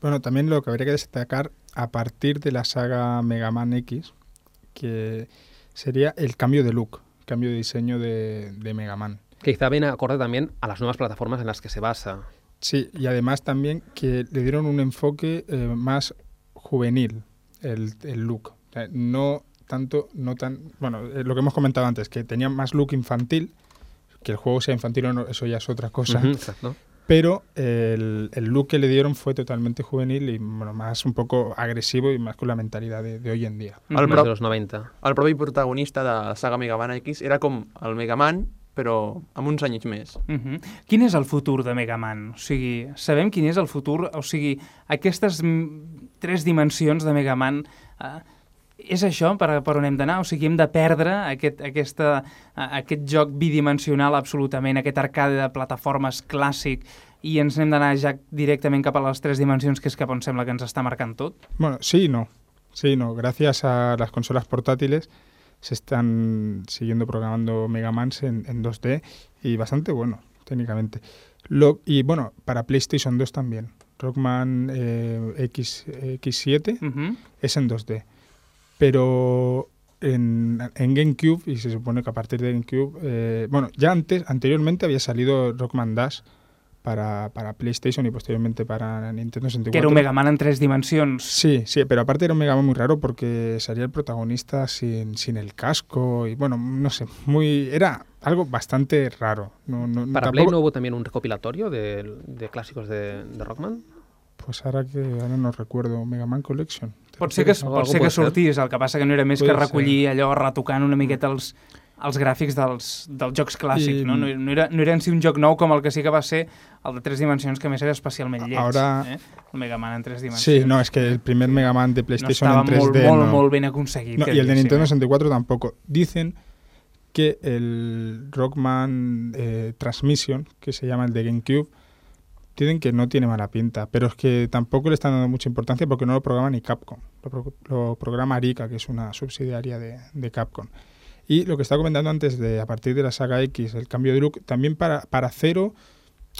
Bueno, también lo que habría que destacar a partir de la saga Mega Man X, que sería el cambio de look, cambio de diseño de, de Mega Man. Que quizá viene acorde también a las nuevas plataformas en las que se basa. Sí, y además también que le dieron un enfoque eh, más juvenil, el, el look. O sea, no tanto, no tan, bueno, eh, lo que hemos comentado antes, que tenía más look infantil, que el juego sea infantil o no, eso ya es otra cosa. Exacto. Pero el, el look que le dieron fue totalmente juvenil y bueno, más un poco agresivo y más con la mentalidad de, de hoy en día. El, Más pro de los 90. el propi protagonista de la saga Mega Man X era com el Mega Man, però amb uns anys més. Uh -huh. Quin és el futur de Mega Man? O sigui, sabem quin és el futur? O sigui, aquestes tres dimensions de Mega Man... Eh, és això per, per on hem d'anar? O sigui, hem de perdre aquest, aquesta, aquest joc bidimensional absolutament, aquest arcade de plataformes clàssic i ens hem d'anar ja directament cap a les tres dimensions, que és cap on sembla que ens està marcant tot? Bueno, sí no. Sí no. Gracias a las consolas portátiles se están siguiendo programando Mega Mans en, en 2D y bastante bueno, técnicamente. Lo, y bueno, para PlayStation 2 también. Rockman eh, X, X7 Uh -huh. es en 2D. Pero en, en GameCube, y se supone que a partir de GameCube, eh, bueno, ya antes, anteriormente había salido Rockman Dash para, para PlayStation y posteriormente para Nintendo 64. Que era un Mega Man en tres dimensions. Sí, sí, pero aparte era un Mega Man muy raro porque salía el protagonista sin, sin el casco y bueno, no sé, muy era algo bastante raro. No, no, Para tampoco- Play no hubo también un recopilatorio de, de clásicos de, de Rockman. Pues ahora que ahora no recuerdo, Mega Man Collection. ¿Te Pot ser que, pot ser que sortís, el que passa que no era més que Pot ser. recollir allò retocant una miqueta els, els gràfics dels, dels jocs clàssics, I- no? No, no, era, no era en si un joc nou com el que sí que va ser el de tres dimensions, que més era especialment lleig. Ara- Eh? El Mega Man en tres dimensions. Sí, no, es que el primer Mega Man de no PlayStation estava en 3D molt, molt, no. molt ben aconseguit. No, y el de Nintendo eh? 64 tampoco. Dicen que el Rockman eh, Transmission, que se llama el de GameCube, dicen que no tiene mala pinta, pero es que tampoco le están dando mucha importancia porque no lo programa ni Capcom, lo, pro- lo programa Arika, que es una subsidiaria de, Capcom. Y lo que estaba comentando antes de a partir de la saga X, el cambio de look, también para, para Zero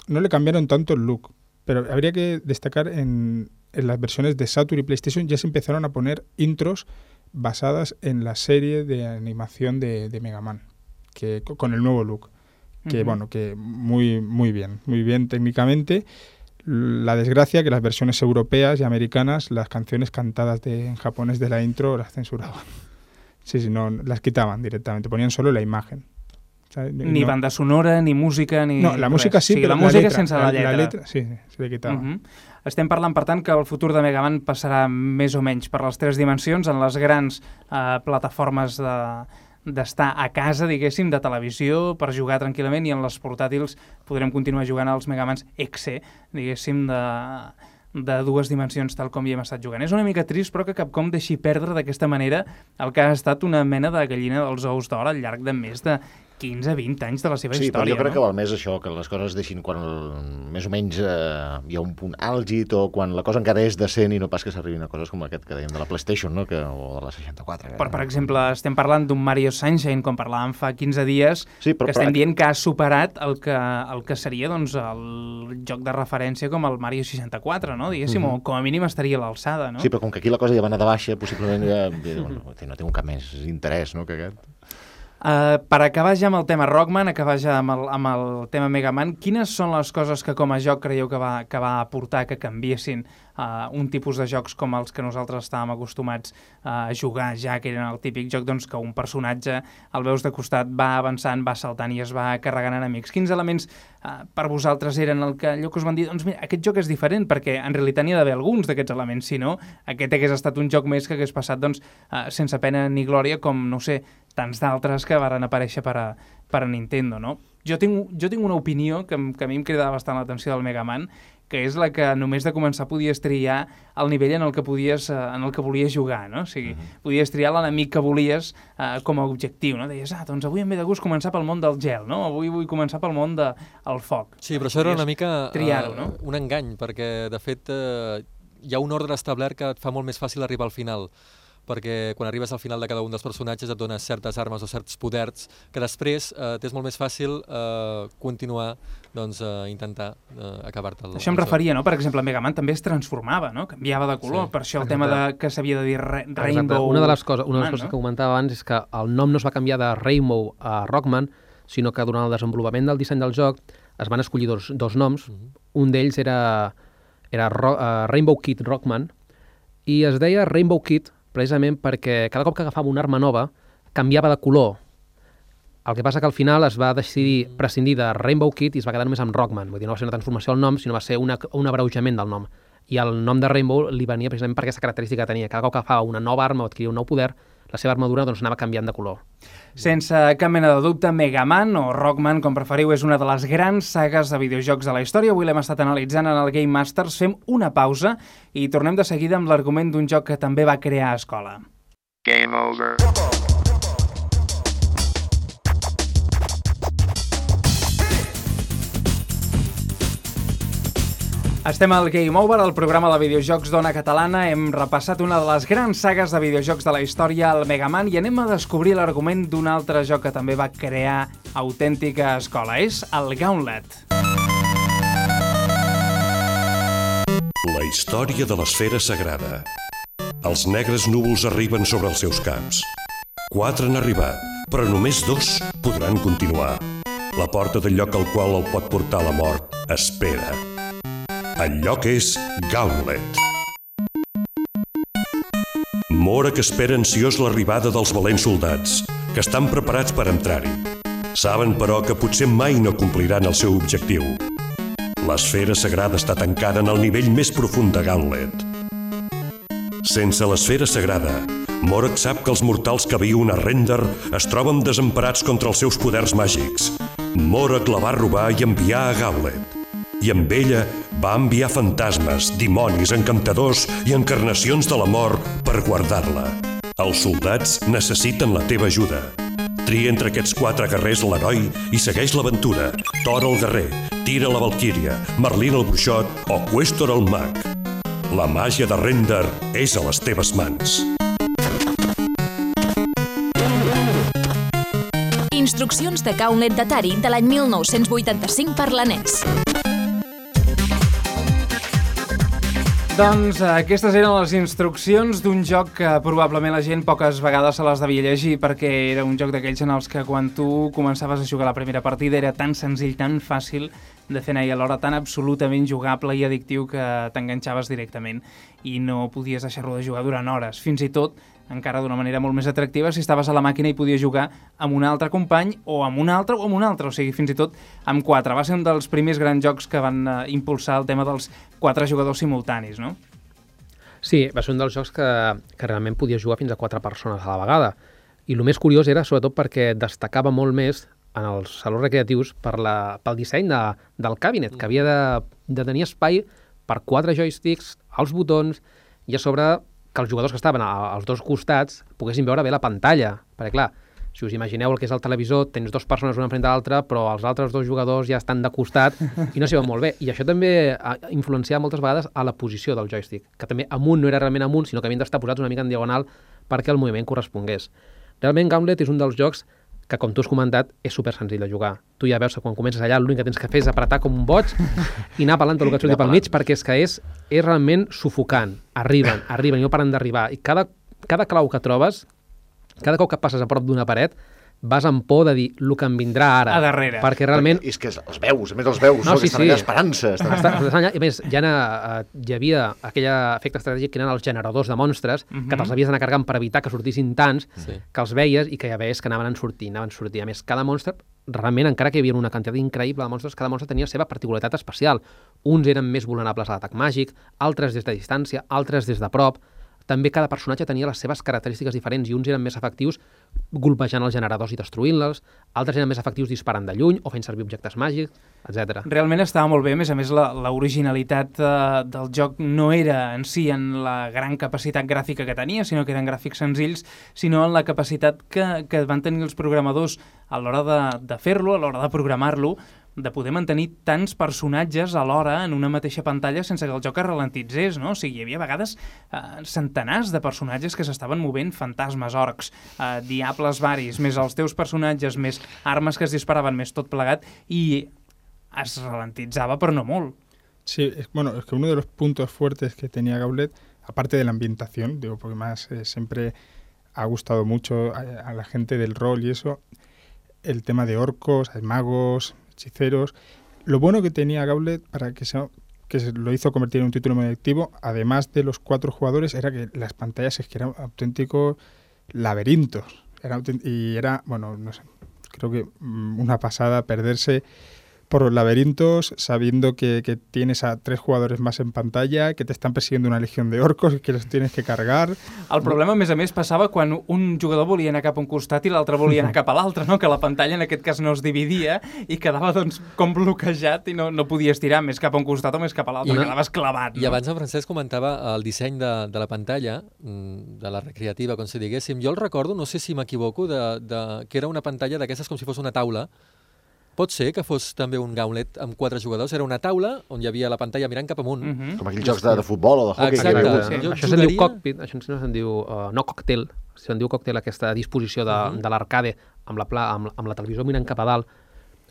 no le cambiaron tanto el look, pero habría que destacar en, en las versiones de Saturn y PlayStation ya se empezaron a poner intros basadas en la serie de animación de, de Mega Man, que, co- con el nuevo look. Que Ujú. bueno, que muy, muy bien, muy bien técnicamente. La desgracia que las versiones europeas y americanas, las canciones cantadas de, en japonés de la intro las censuraban. Sí, sí, no, las quitaban directamente, ponían solo la imagen. ¿sabes? Ni No- banda sonora, ni música, ni No, la música sí, o sigui, però la música letra, sense la lletra. La letra, sí, se li quitava. Mhm. Estem parlant, per tant, que el futur de Mega Man passarà més o menys per les tres dimensions en les grans eh, plataformes de d'estar a casa, diguéssim, de televisió per jugar tranquil·lament i en les portàtils podrem continuar jugant als Megamans XC, diguéssim, de, de dues dimensions tal com hi hem estat jugant. És una mica trist, però que Capcom deixi perdre d'aquesta manera el que ha estat una mena de gallina dels ous d'or al llarg de més de 15-20 anys de la seva Sí, però història. jo crec no? que val més això, que les coses es deixin quan el, més o menys eh, hi ha un punt àlgid o quan la cosa encara és decent i no pas que s'arribin a coses com aquest que dèiem de la PlayStation no? que, o de la 64. Que... Per, per exemple, estem parlant d'un Mario Sunshine, com parlàvem fa 15 dies, Sí, però- que estem però- dient que ha superat el que, el que seria doncs, el joc de referència com el Mario 64, no? diguéssim, Mhm. o com a mínim estaria a l'alçada. No? Sí, però com que aquí la cosa ja va anar de baixa, possiblement ja, ja, bueno, no tinc cap més interès no, que aquest. Uh, per acabar ja amb el tema Rockman, acabar ja amb el, amb el tema Mega Man, quines són les coses que com a joc creieu que va, que va aportar que canviessin uh, un tipus de jocs com els que nosaltres estàvem acostumats uh, a jugar ja, que eren el típic joc doncs, que un personatge el veus de costat, va avançant, va saltant i es va carregant enemics. Quins elements uh, per vosaltres eren el que, allò que us van dir? Doncs mira, aquest joc és diferent perquè en realitat n'hi ha d'haver alguns d'aquests elements, si no, aquest hagués estat un joc més que hagués passat doncs, uh, sense pena ni glòria com, no sé, tants d'altres que varen aparèixer per a, per a Nintendo, no? Jo tinc, jo tinc una opinió que, que a mi em cridava bastant l'atenció del Mega Man, que és la que només de començar podies triar el nivell en el que podies, eh, en el que volies jugar, no? O sigui, podies triar l'enemic que volies eh, com a objectiu, no? Deies, ah, doncs avui em ve de gust començar pel món del gel, no? Avui vull començar pel món del de, foc. Sí, però això era una mica eh, no? un engany, perquè de fet eh, hi ha un ordre establert que et fa molt més fàcil arribar al final perquè quan arribes al final de cada un dels personatges et dones certes armes o certs poders que després eh, t'és molt més fàcil eh, continuar doncs, a intentar eh, acabar-te el Això em referia, no? Per exemple, Mega Man també es transformava, no? Canviava de color, Sí, per això el exacte. tema de que s'havia de dir re Exacte. Rainbow Una de les coses, una de les Man, coses no? que comentava abans és que el nom no es va canviar de Rainbow a Rockman, sinó que durant el desenvolupament del disseny del joc es van escollir dos, dos noms. Un d'ells era, era Ro uh, Rainbow Kid Rockman i es deia Rainbow Kid precisament perquè cada cop que agafava una arma nova canviava de color. El que passa que al final es va decidir prescindir de Rainbow Kid i es va quedar només amb Rockman. Vull dir, no va ser una transformació del nom, sinó va ser una, un abreujament del nom. I el nom de Rainbow li venia precisament per aquesta característica que tenia. Cada cop que agafava una nova arma o adquiria un nou poder, la seva armadura doncs, anava canviant de color. Sense cap mena de dubte, Mega Man o Rockman, com preferiu, és una de les grans sagues de videojocs de la història. Avui l'hem estat analitzant en el Game Masters. Fem una pausa i tornem de seguida amb l'argument d'un joc que també va crear a escola. Game over. Estem al Game Over, el programa de videojocs d'Ona Catalana. Hem repassat una de les grans sagues de videojocs de la història, el Mega Man, i anem a descobrir l'argument d'un altre joc que també va crear autèntica escola. És el Gauntlet. La història de l'esfera sagrada. Els negres núvols arriben sobre els seus camps. Quatre han arribat, però només dos podran continuar. La porta del lloc al qual el pot portar la mort espera. El lloc és Gauntlet. Mora que espera ansiós l'arribada dels valents soldats, que estan preparats per entrar-hi. Saben, però, que potser mai no compliran el seu objectiu. L'esfera sagrada està tancada en el nivell més profund de Gauntlet. Sense l'esfera sagrada, Morak sap que els mortals que viuen a Render es troben desemparats contra els seus poders màgics. Morak la va robar i enviar a Gauntlet. I amb ella va enviar fantasmes, dimonis, encantadors i encarnacions de la mort per guardar-la. Els soldats necessiten la teva ajuda. Tria entre aquests quatre guerrers l'heroi i segueix l'aventura. Thor el guerrer, Tira la Valquíria, Merlin el bruixot o Questor el mag. La màgia de Render és a les teves mans. instruccions de Gauntlet d'Atari de l'any 1985 per la Doncs eh, aquestes eren les instruccions d'un joc que probablement la gent poques vegades se les devia llegir perquè era un joc d'aquells en els que quan tu començaves a jugar la primera partida era tan senzill, tan fàcil de fer i alhora tan absolutament jugable i addictiu que t'enganxaves directament i no podies deixar-lo de jugar durant hores. Fins i tot encara d'una manera molt més atractiva si estaves a la màquina i podies jugar amb un altre company o amb un altre o amb un altre, o sigui, fins i tot amb quatre. Va ser un dels primers grans jocs que van eh, impulsar el tema dels quatre jugadors simultanis, no? Sí, va ser un dels jocs que, que realment podia jugar fins a quatre persones a la vegada. I el més curiós era sobretot perquè destacava molt més en els salons recreatius per la, pel disseny de, del cabinet, que havia de, de tenir espai per quatre joysticks, els botons, i a sobre que els jugadors que estaven als dos costats poguessin veure bé la pantalla. Perquè, clar, si us imagineu el que és el televisor, tens dues persones una enfront de l'altra, però els altres dos jugadors ja estan de costat i no s'hi veuen molt bé. I això també ha influenciat moltes vegades a la posició del joystick, que també amunt no era realment amunt, sinó que havien d'estar posats una mica en diagonal perquè el moviment correspongués. Realment Gauntlet és un dels jocs que, com tu has comentat, és super senzill de jugar. Tu ja veus que quan comences allà l'únic que tens que fer és apretar com un boig i anar pelant tot el que et surti pel mig perquè és que és, és realment sufocant. Arriben, arriben i no paren d'arribar. I cada, cada clau que trobes, cada cop que passes a prop d'una paret, vas amb por de dir el que em vindrà ara. A darrere. Perquè realment... I és que els veus, a més els veus, no, no, que estan allà esperant-se. Estan... Està, està allà, I a més, ja na, eh, hi havia aquell efecte estratègic que eren els generadors de monstres, Mhm. que te'ls havies d'anar carregant per evitar que sortissin tants, Sí. que els veies i que ja veies que anaven sortint, anaven sortint. A més, cada monstre, realment, encara que hi havia una quantitat increïble de monstres, cada monstre tenia la seva particularitat especial. Uns eren més vulnerables a l'atac màgic, altres des de distància, altres des de prop. També cada personatge tenia les seves característiques diferents i uns eren més efectius golpejant els generadors i destruint-los, altres eren més efectius disparant de lluny o fent servir objectes màgics, etc. Realment estava molt bé, a més a més la, la originalitat eh, del joc no era en si en la gran capacitat gràfica que tenia, sinó que eren gràfics senzills, sinó en la capacitat que, que van tenir els programadors a l'hora de, de fer-lo, a l'hora de programar-lo, de poder mantenir tants personatges alhora en una mateixa pantalla sense que el joc es ralentitzés, no? O sigui, hi havia vegades eh, centenars de personatges que s'estaven movent, fantasmes, orcs, eh, diables varis, més els teus personatges, més armes que es disparaven, més tot plegat, i es ralentitzava, però no molt. Sí, es, bueno, es que uno de los puntos fuertes que tenía Gauntlet, aparte de la ambientación, digo, porque más eh, siempre ha gustado mucho a, a la gente del rol y eso, el tema de orcos, magos, hechiceros. Lo bueno que tenía Gauntlet para que se, lo hizo convertir en un título muy adictivo, además de los cuatro jugadores, era que las pantallas es que eran auténticos laberintos. Era y era, bueno, no sé, creo que mm, una pasada perderse por los laberintos sabiendo que, que tienes a tres jugadores más en pantalla, que te están persiguiendo una legión de orcos y que los tienes que cargar. El problema, a més a més, passava quan un jugador volia anar cap a un costat i l'altre volia anar cap a l'altre, no? que la pantalla en aquest cas no es dividia i quedava doncs, com bloquejat i no, no podies tirar més cap a un costat o més cap a l'altre, I- quedaves clavat. I No? abans en Francesc comentava el disseny de, de la pantalla, mm, de la recreativa, com si diguéssim. Jo el recordo, no sé si m'equivoco, de, de, que era una pantalla d'aquestes com si fos una taula. Pot ser que fos també un gauntlet amb quatre jugadors. Era una taula on hi havia la pantalla mirant cap amunt. Mhm. Com aquells jocs de, de futbol o de hockey. Exacte. que Sí. Jo això se'n diu jugaria- cockpit, això no se'n diu, uh, no cocktail, se'n diu cocktail aquesta disposició de, Mhm. de l'arcade amb, la pla, amb, la- amb la televisió mirant cap a dalt.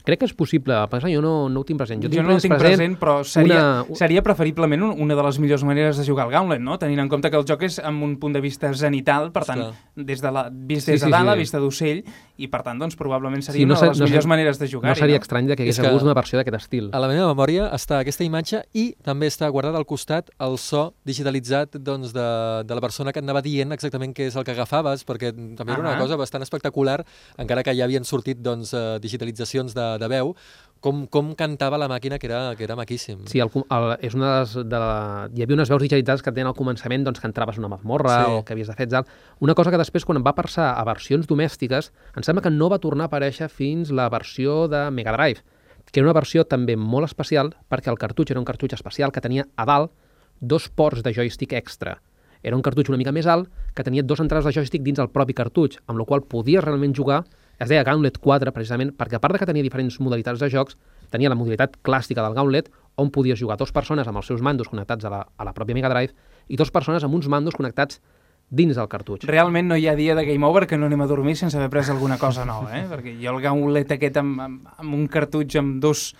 Crec que és possible, el que passa, jo no, no ho tinc present. Jo, tinc no més tinc present, però seria, una- seria preferiblement un- una de les millors maneres de jugar al Gauntlet, no? tenint en compte que el joc és amb un punt de vista zenital, per tant, Esclar. des de la, vist Sí, des de sí, dalt, sí. a vista d'ocell, i per tant, doncs, probablement seria Sí, no una ser- de les no ser- millors maneres de jugar No seria no? estrany que hagués És que- hagut una versió d'aquest estil. A la meva memòria està aquesta imatge i també està guardat al costat el so digitalitzat doncs, de, de la persona que et anava dient exactament què és el que agafaves, perquè també era una Ahà. cosa bastant espectacular, encara que ja havien sortit doncs, eh, digitalitzacions de, de veu, com, com cantava la màquina, que era, que era maquíssim. Sí, el, el, és una de les... De la... Hi havia unes veus digitalitzades que tenen al començament doncs, que entraves una mazmorra Sí. o que havies de fer atzal. Una cosa que després, quan va passar a versions domèstiques, em sembla que no va tornar a aparèixer fins la versió de Mega Drive, que era una versió també molt especial perquè el cartutx era un cartutx especial que tenia a dalt dos ports de joystick extra. Era un cartutx una mica més alt que tenia dos entrades de joystick dins el propi cartutx, amb la qual podies realment jugar es deia Gauntlet 4 precisament perquè a part de que tenia diferents modalitats de jocs, tenia la modalitat clàssica del Gauntlet on podies jugar dos persones amb els seus mandos connectats a la, a la pròpia Mega Drive i dos persones amb uns mandos connectats dins del cartutx. Realment no hi ha dia de Game Over que no anem a dormir sense haver pres alguna cosa nova, eh? Perquè jo el gaulet aquest amb, amb, amb un cartutx amb dos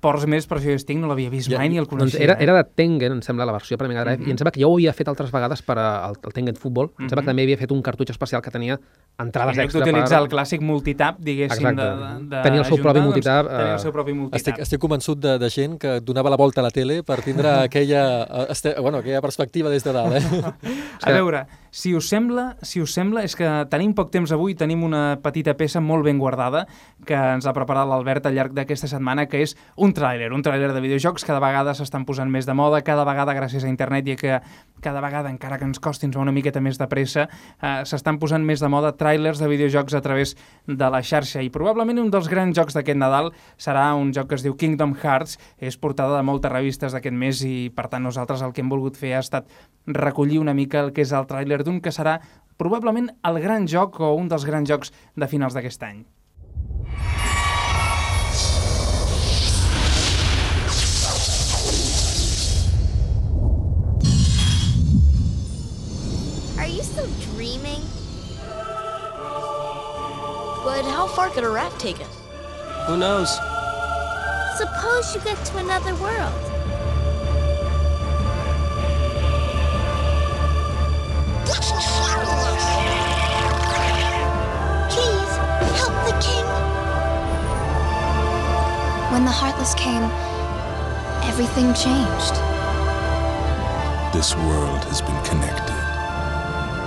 ports més per això estic, no l'havia vist mai ni el Doncs coneixia. era, eh? era de Tengen, em sembla, la versió per Mega Drive, Mhm. i em sembla que ja ho havia fet altres vegades per al el Tengen Football. Em sembla Mhm. que també havia fet un cartutx especial que tenia entrades En lloc extra d'utilitzar per... el clàssic multitap, diguéssim, Exacte. de, de, de Tenia el seu propi ajuntar, multitap, Doncs, tenia eh, el seu propi multitap. Estic, estic convençut de, de gent que donava la volta a la tele per tindre aquella, eh, este, bueno, aquella perspectiva des de dalt. Eh? A veure, si us sembla, si us sembla, és que tenim poc temps avui, tenim una petita peça molt ben guardada que ens ha preparat l'Albert al llarg d'aquesta setmana, que és un tràiler, un tràiler de videojocs. Cada vegada s'estan posant més de moda, cada vegada gràcies a internet i que cada vegada, encara que ens costi ens va una miqueta més de pressa, eh, s'estan posant més de moda tràilers de videojocs a través de la xarxa. I probablement un dels grans jocs d'aquest Nadal serà un joc que es diu Kingdom Hearts, és portada de moltes revistes d'aquest mes i per tant nosaltres el que hem volgut fer ha estat recollir una mica el que és el tràiler d'un que serà probablement el gran joc o un dels grans jocs de finals d'aquest any. Are you still dreaming? But how far could a raft take us? Who knows? Suppose you get to another world. When the Heartless came, everything changed. This world has been connected,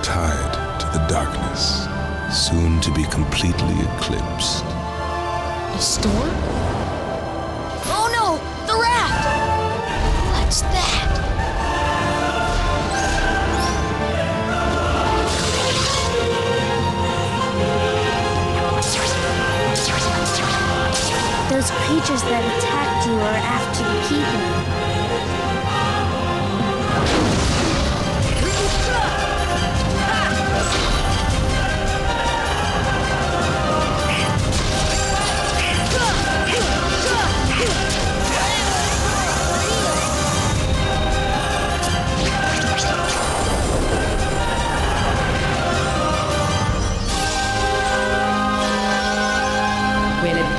tied to the darkness, soon to be completely eclipsed. A storm? Oh no! The raft! What's that? Those creatures that attacked you are after the people.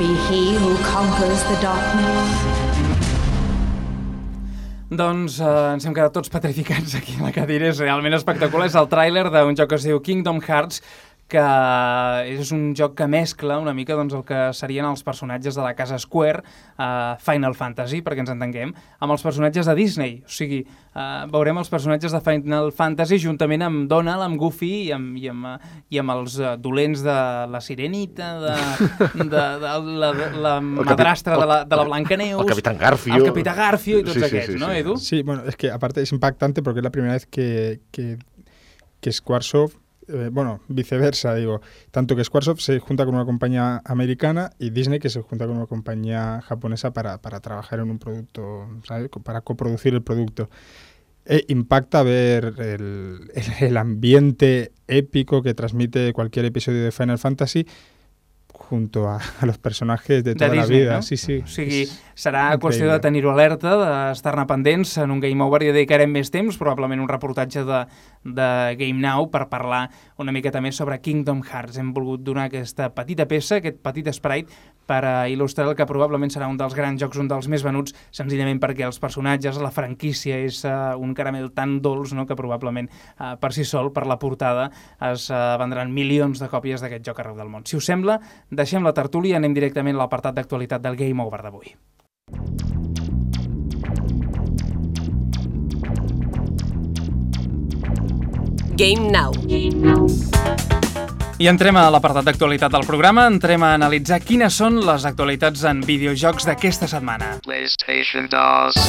Be he who conquers the darkness? Doncs eh, ens hem quedat tots petrificats aquí a la cadira, és realment espectacular. És el tràiler d'un joc que es diu Kingdom Hearts, que és un joc que mescla una mica doncs, el que serien els personatges de la casa Square, uh, Final Fantasy, perquè ens entenguem, amb els personatges de Disney. O sigui, uh, veurem els personatges de Final Fantasy juntament amb Donald, amb Goofy i amb, i amb, uh, i amb els uh, dolents de la Sirenita, de, de, de la, de, la madrastra de la, de la Blancaneus... el Capitán Garfio. El Capità Garfio i tots Sí, sí, aquests, sí, no, sí. Edu? Sí, bueno, es que aparte es impactante porque es la primera vez que, que, que Squaresoft, eh, bueno, viceversa, digo, tanto que Squaresoft se junta con una compañía americana y Disney que se junta con una compañía japonesa para, para trabajar en un producto, ¿sabes? Para coproducir el producto. E impacta ver el- el ambiente épico que transmite cualquier episodio de Final Fantasy junto a, a los personajes de de toda Disney, la vida. no? Sí, sí. O sigui, serà increïble. qüestió de tenir-ho alerta, d'estar-ne pendents. En un Game Over hi dedicarem més temps, probablement un reportatge de, de Game Now per parlar una miqueta més sobre Kingdom Hearts. Hem volgut donar aquesta petita peça, aquest petit sprite, per a il·lustrar el que probablement serà un dels grans jocs, un dels més venuts, senzillament perquè els personatges, la franquícia és uh, un caramel tan dolç no, que probablement uh, per si sol, per la portada, es uh, vendran milions de còpies d'aquest joc arreu del món. Si us sembla, deixem la tertúlia i anem directament a l'apartat d'actualitat del Game Over d'avui. Game Now. I entrem a l'apartat d'actualitat del programa, entrem a analitzar quines són les actualitats en videojocs d'aquesta setmana. PlayStation DOS.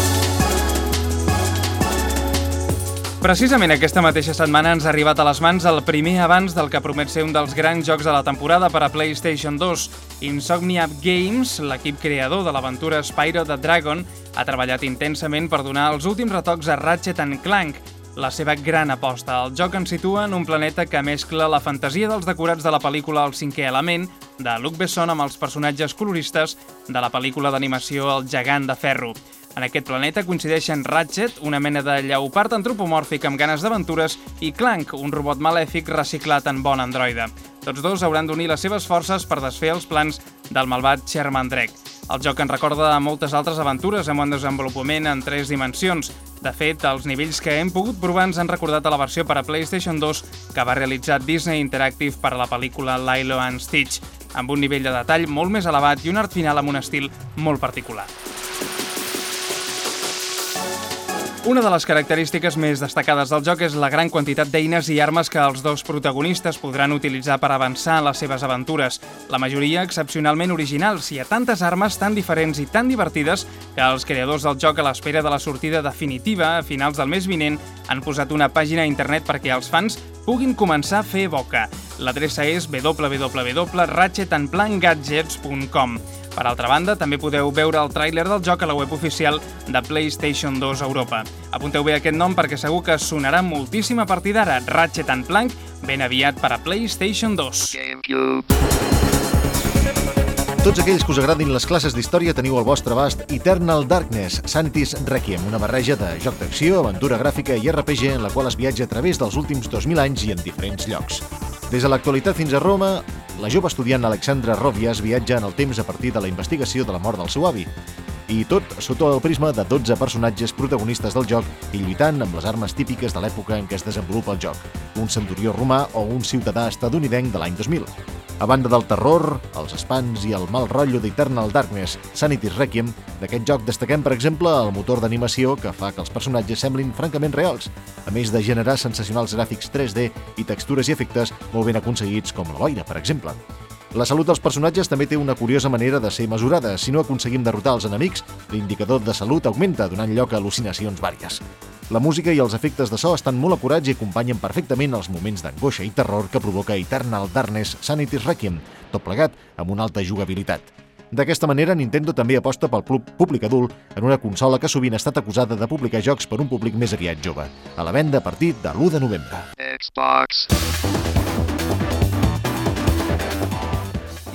Precisament aquesta mateixa setmana ens ha arribat a les mans el primer abans del que promet ser un dels grans jocs de la temporada per a PlayStation 2. Insomniac Games, l'equip creador de l'aventura Spyro the Dragon, ha treballat intensament per donar els últims retocs a Ratchet Clank, la seva gran aposta. El joc ens situa en un planeta que mescla la fantasia dels decorats de la pel·lícula El cinquè element, de Luc Besson amb els personatges coloristes de la pel·lícula d'animació El gegant de ferro. En aquest planeta coincideixen Ratchet, una mena de lleopard antropomòrfic amb ganes d'aventures, i Clank, un robot malèfic reciclat en bon androide. Tots dos hauran d'unir les seves forces per desfer els plans del malvat Sherman Drake. El joc en recorda a moltes altres aventures amb un desenvolupament en tres dimensions. De fet, els nivells que hem pogut provar ens han recordat a la versió per a PlayStation 2 que va realitzar Disney Interactive per a la pel·lícula Lilo and Stitch, amb un nivell de detall molt més elevat i un art final amb un estil molt particular. Una de les característiques més destacades del joc és la gran quantitat d'eines i armes que els dos protagonistes podran utilitzar per avançar en les seves aventures. La majoria excepcionalment originals i a tantes armes tan diferents i tan divertides que els creadors del joc a l'espera de la sortida definitiva a finals del mes vinent han posat una pàgina a internet perquè els fans puguin començar a fer boca. L'adreça és www.ratchetandplangadgets.com. Per altra banda, també podeu veure el tràiler del joc a la web oficial de PlayStation 2 Europa. Apunteu bé aquest nom perquè segur que sonarà moltíssim a partir d'ara. Ratchet Clank, ben aviat per a PlayStation 2. Tots aquells que us agradin les classes d'història teniu al vostre abast Eternal Darkness, Sanity's Requiem, una barreja de joc d'acció, aventura gràfica i RPG en la qual es viatja a través dels últims 2.000 anys i en diferents llocs. Des de l'actualitat fins a Roma, la jove estudiant Alexandra Rovias viatja en el temps a partir de la investigació de la mort del seu avi. I tot sota el prisma de 12 personatges protagonistes del joc i lluitant amb les armes típiques de l'època en què es desenvolupa el joc, un centurió romà o un ciutadà estadounidenc de l'any 2000. A banda del terror, els espans i el mal rotllo d'Eternal Darkness, Sanity's Requiem, d'aquest joc destaquem, per exemple, el motor d'animació que fa que els personatges semblin francament reals, a més de generar sensacionals gràfics 3D i textures i efectes molt ben aconseguits com la boira, per exemple. La salut dels personatges també té una curiosa manera de ser mesurada. Si no aconseguim derrotar els enemics, l'indicador de salut augmenta, donant lloc a al·lucinacions vàries. La música i els efectes de so estan molt acurats i acompanyen perfectament els moments d'angoixa i terror que provoca Eternal Darkness Sanity's Requiem, tot plegat amb una alta jugabilitat. D'aquesta manera, Nintendo també aposta pel públic adult en una consola que sovint ha estat acusada de publicar jocs per un públic més aviat jove. A la venda a partir de l'1 de novembre. Xbox.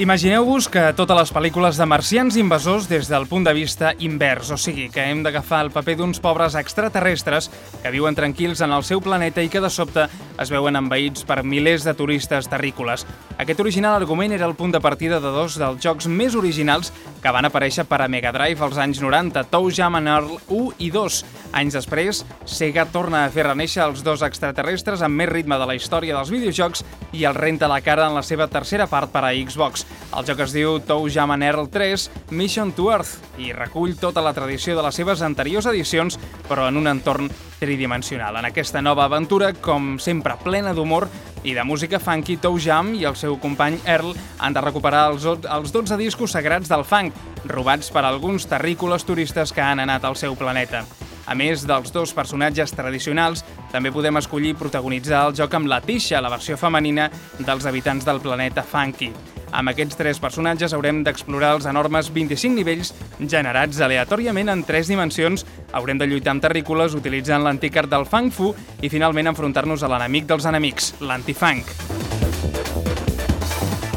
Imagineu-vos que totes les pel·lícules de marcians invasors des del punt de vista invers, o sigui, que hem d'agafar el paper d'uns pobres extraterrestres que viuen tranquils en el seu planeta i que de sobte es veuen envaïts per milers de turistes terrícoles. Aquest original argument era el punt de partida de dos dels jocs més originals que van aparèixer per a Mega Drive als anys 90, Toe Jam and Earl 1 i 2. Anys després, Sega torna a fer reneixer els dos extraterrestres amb més ritme de la història dels videojocs i el renta la cara en la seva tercera part per a Xbox. El joc es diu Toe Jam and Earl 3 Mission to Earth i recull tota la tradició de les seves anteriors edicions, però en un entorn tridimensional. En aquesta nova aventura, com sempre plena d'humor i de música funky, Toe Jam i el seu company Earl han de recuperar els, els 12 discos sagrats del funk, robats per alguns terrícoles turistes que han anat al seu planeta. A més dels dos personatges tradicionals, també podem escollir protagonitzar el joc amb la Tisha, la versió femenina dels habitants del planeta Funky. Amb aquests tres personatges haurem d'explorar els enormes 25 nivells generats aleatòriament en tres dimensions, haurem de lluitar amb terrícoles utilitzant l'antic art del Fang Fu i finalment enfrontar-nos a l'enemic dels enemics, l'antifunk.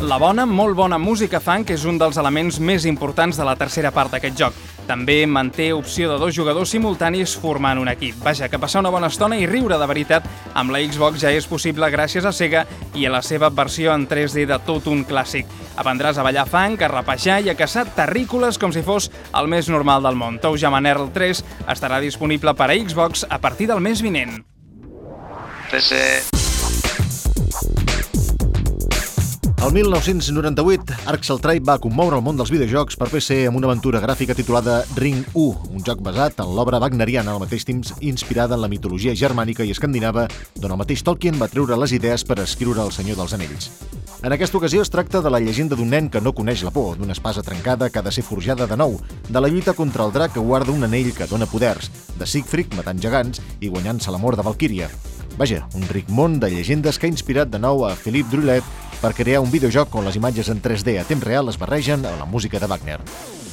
La bona, molt bona música funk és un dels elements més importants de la tercera part d'aquest joc. També manté opció de dos jugadors simultanis formant un equip. Vaja, que passar una bona estona i riure de veritat amb la Xbox ja és possible gràcies a Sega i a la seva versió en 3D de tot un clàssic. Aprendràs a ballar funk, a rapejar i a caçar terrícoles com si fos el més normal del món. Tou Jam Earl 3 estarà disponible per a Xbox a partir del mes vinent. PC. El 1998, Arxel Tribe va commoure el món dels videojocs per PC amb una aventura gràfica titulada Ring 1, un joc basat en l'obra wagneriana al mateix temps inspirada en la mitologia germànica i escandinava, d'on el mateix Tolkien va treure les idees per escriure El Senyor dels Anells. En aquesta ocasió es tracta de la llegenda d'un nen que no coneix la por, d'una espasa trencada que ha de ser forjada de nou, de la lluita contra el drac que guarda un anell que dona poders, de Siegfried matant gegants i guanyant-se l'amor de Valkyria. Vaja, un ric món de llegendes que ha inspirat de nou a Philippe Drulet per crear un videojoc on les imatges en 3D a temps real es barregen a la música de Wagner.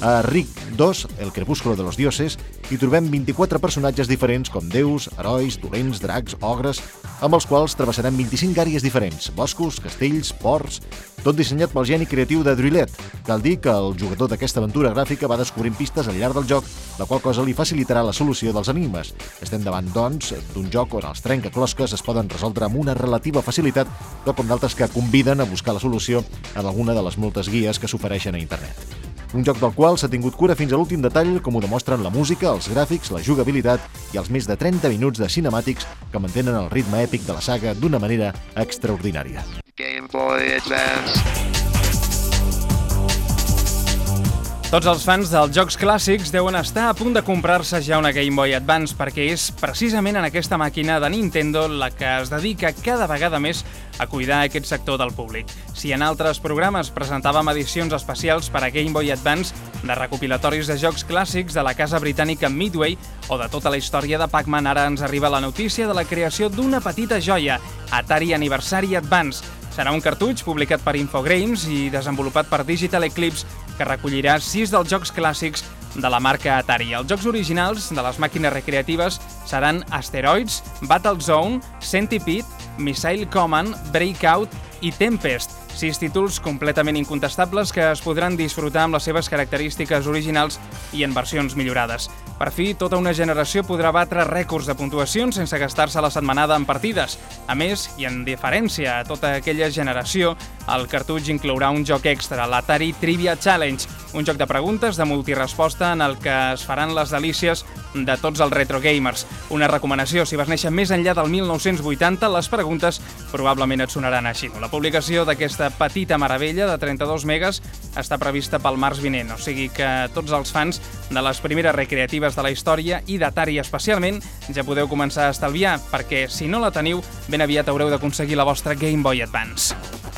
A Rick 2, El crepúsculo de los dioses, hi trobem 24 personatges diferents com déus, herois, dolents, dracs, ogres, amb els quals travessarem 25 àrees diferents, boscos, castells, ports, tot dissenyat pel geni creatiu de Druillet. Cal dir que el jugador d'aquesta aventura gràfica va descobrint pistes al llarg del joc, la qual cosa li facilitarà la solució dels enigmes. Estem davant, doncs, d'un joc on els trencaclosques es poden resoldre amb una relativa facilitat, no com d'altres que conviden a buscar la solució en alguna de les moltes guies que s'ofereixen a internet. Un joc del qual s'ha tingut cura fins a l'últim detall, com ho demostren la música, els gràfics, la jugabilitat i els més de 30 minuts de cinemàtics que mantenen el ritme èpic de la saga d'una manera extraordinària. Game Boy Advance. Tots els fans dels jocs clàssics deuen estar a punt de comprar-se ja una Game Boy Advance perquè és precisament en aquesta màquina de Nintendo la que es dedica cada vegada més a cuidar aquest sector del públic. Si en altres programes presentàvem edicions especials per a Game Boy Advance de recopilatoris de jocs clàssics de la casa britànica Midway o de tota la història de Pac-Man, ara ens arriba la notícia de la creació d'una petita joia, Atari Anniversary Advance, Serà un cartutx publicat per Infogrames i desenvolupat per Digital Eclipse que recollirà sis dels jocs clàssics de la marca Atari. Els jocs originals de les màquines recreatives seran Asteroids, Battle Zone, Centipede, Missile Command, Breakout i Tempest, sis títols completament incontestables que es podran disfrutar amb les seves característiques originals i en versions millorades. Per fi, tota una generació podrà batre rècords de puntuacions sense gastar-se la setmanada en partides. A més, i en diferència a tota aquella generació, el cartutx inclourà un joc extra, l'Atari Trivia Challenge, un joc de preguntes de multiresposta en el que es faran les delícies de tots els retro gamers. Una recomanació, si vas néixer més enllà del 1980, les preguntes probablement et sonaran així. La publicació d'aquesta petita meravella de 32 megas està prevista pel març vinent, o sigui que tots els fans de les primeres recreatives de la història i d'Atari especialment ja podeu començar a estalviar, perquè si no la teniu, ben aviat haureu d'aconseguir la vostra Game Boy Advance.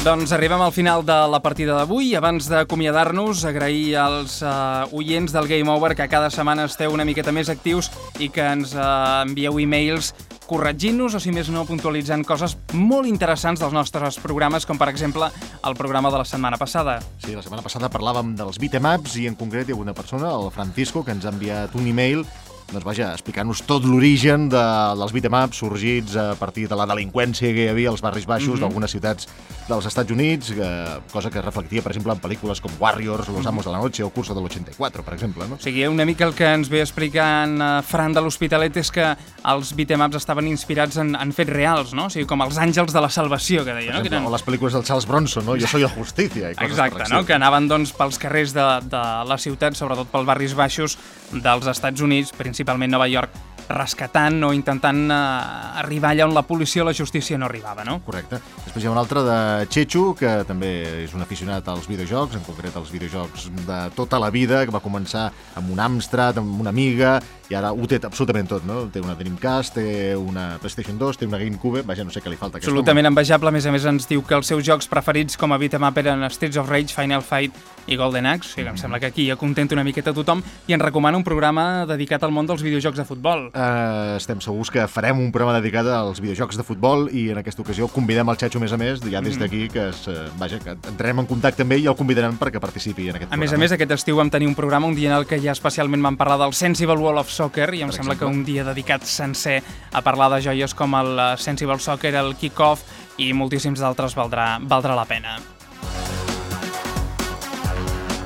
Doncs arribem al final de la partida d'avui. Abans d'acomiadar-nos, agrair als uh, oients del Game Over que cada setmana esteu una miqueta més actius i que ens uh, envieu e-mails corregint-nos o, si més no, puntualitzant coses molt interessants dels nostres programes, com per exemple el programa de la setmana passada. Sí, la setmana passada parlàvem dels beatemaps i en concret hi ha una persona, el Francisco, que ens ha enviat un e-mail doncs vaja, explicant-nos tot l'origen de, dels beatemaps sorgits a partir de la delinqüència que hi havia als barris baixos mm -hmm. d'algunes ciutats dels Estats Units, que, cosa que reflectia, per exemple, en pel·lícules com Warriors, Los Amos de la Noche o Curso de l'84, per exemple. No? O sigui, una mica el que ens ve explicant uh, Fran de l'Hospitalet és que els beatemaps estaven inspirats en, en fets reals, no? O sigui, com els àngels de la salvació, que deia, no? Que eren... O les pel·lícules del Charles Bronson, no? Jo soy el Justicia. I coses Exacte, no? Que anaven, doncs, pels carrers de, de la ciutat, sobretot pels barris baixos dels Estats Units, principalment Nova York, rescatant o intentant uh, arribar allà on la policia o la justícia no arribava, no? Correcte. Després hi ha un altre de Chechu, que també és un aficionat als videojocs, en concret als videojocs de tota la vida, que va començar amb un Amstrad, amb una amiga, i ara ho té absolutament tot, no? Té una Dreamcast, té una PlayStation 2, té una GameCube, vaja, no sé què li falta. Absolutament envejable, a més a més ens diu que els seus jocs preferits com a beat'em up eren Streets of Rage, Final Fight i Golden Axe, o sigui, em sembla que aquí ja contenta una miqueta tothom i ens recomana un programa dedicat al món dels videojocs de futbol. Uh, estem segurs que farem un programa dedicat als videojocs de futbol i en aquesta ocasió convidem el Xacho, a més a més, ja des d'aquí, que, es, uh, vaja, que entrarem en contacte amb ell i el convidarem perquè participi en aquest a programa. A més a més, aquest estiu vam tenir un programa un dia en el que ja especialment vam parlar del Sensible Wall of Soccer i em Per sembla exemple. que un dia dedicat sencer a parlar de joies com el eh, Sensible Soccer, el Kick-Off i moltíssims d'altres valdrà, valdrà la pena.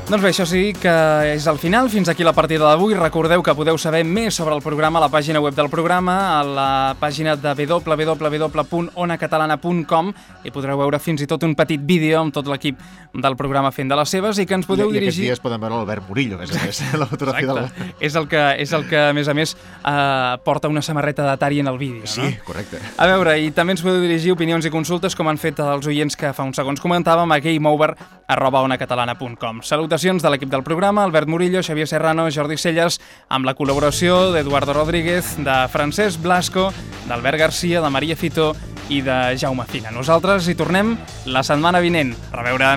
Doncs bé, això sí que és el final. Fins aquí la partida d'avui. Recordeu que podeu saber més sobre el programa a la pàgina web del programa, a la pàgina de www.onacatalana.com i podreu veure fins i tot un petit vídeo amb tot l'equip del programa fent de les seves i que ens podeu I, I aquests dirigir... dies poden veure l'Albert Murillo, a més a més, la fotografia del... Exacte. És el, que, és el que, a més a més, eh, porta una samarreta d'Atari en el vídeo, Sí, no? correcte. A veure, i també ens podeu dirigir opinions i consultes com han fet els oients que fa uns segons comentàvem a gameover.onacatalana.com. Salutacions de l'equip del programa, Albert Murillo, Xavier Serrano, Jordi Celles, amb la col·laboració d'Eduardo Rodríguez, de Francesc Blasco, d'Albert Garcia, de Maria Fitó i de Jaume Fina. Nosaltres hi tornem la setmana vinent. A reveure.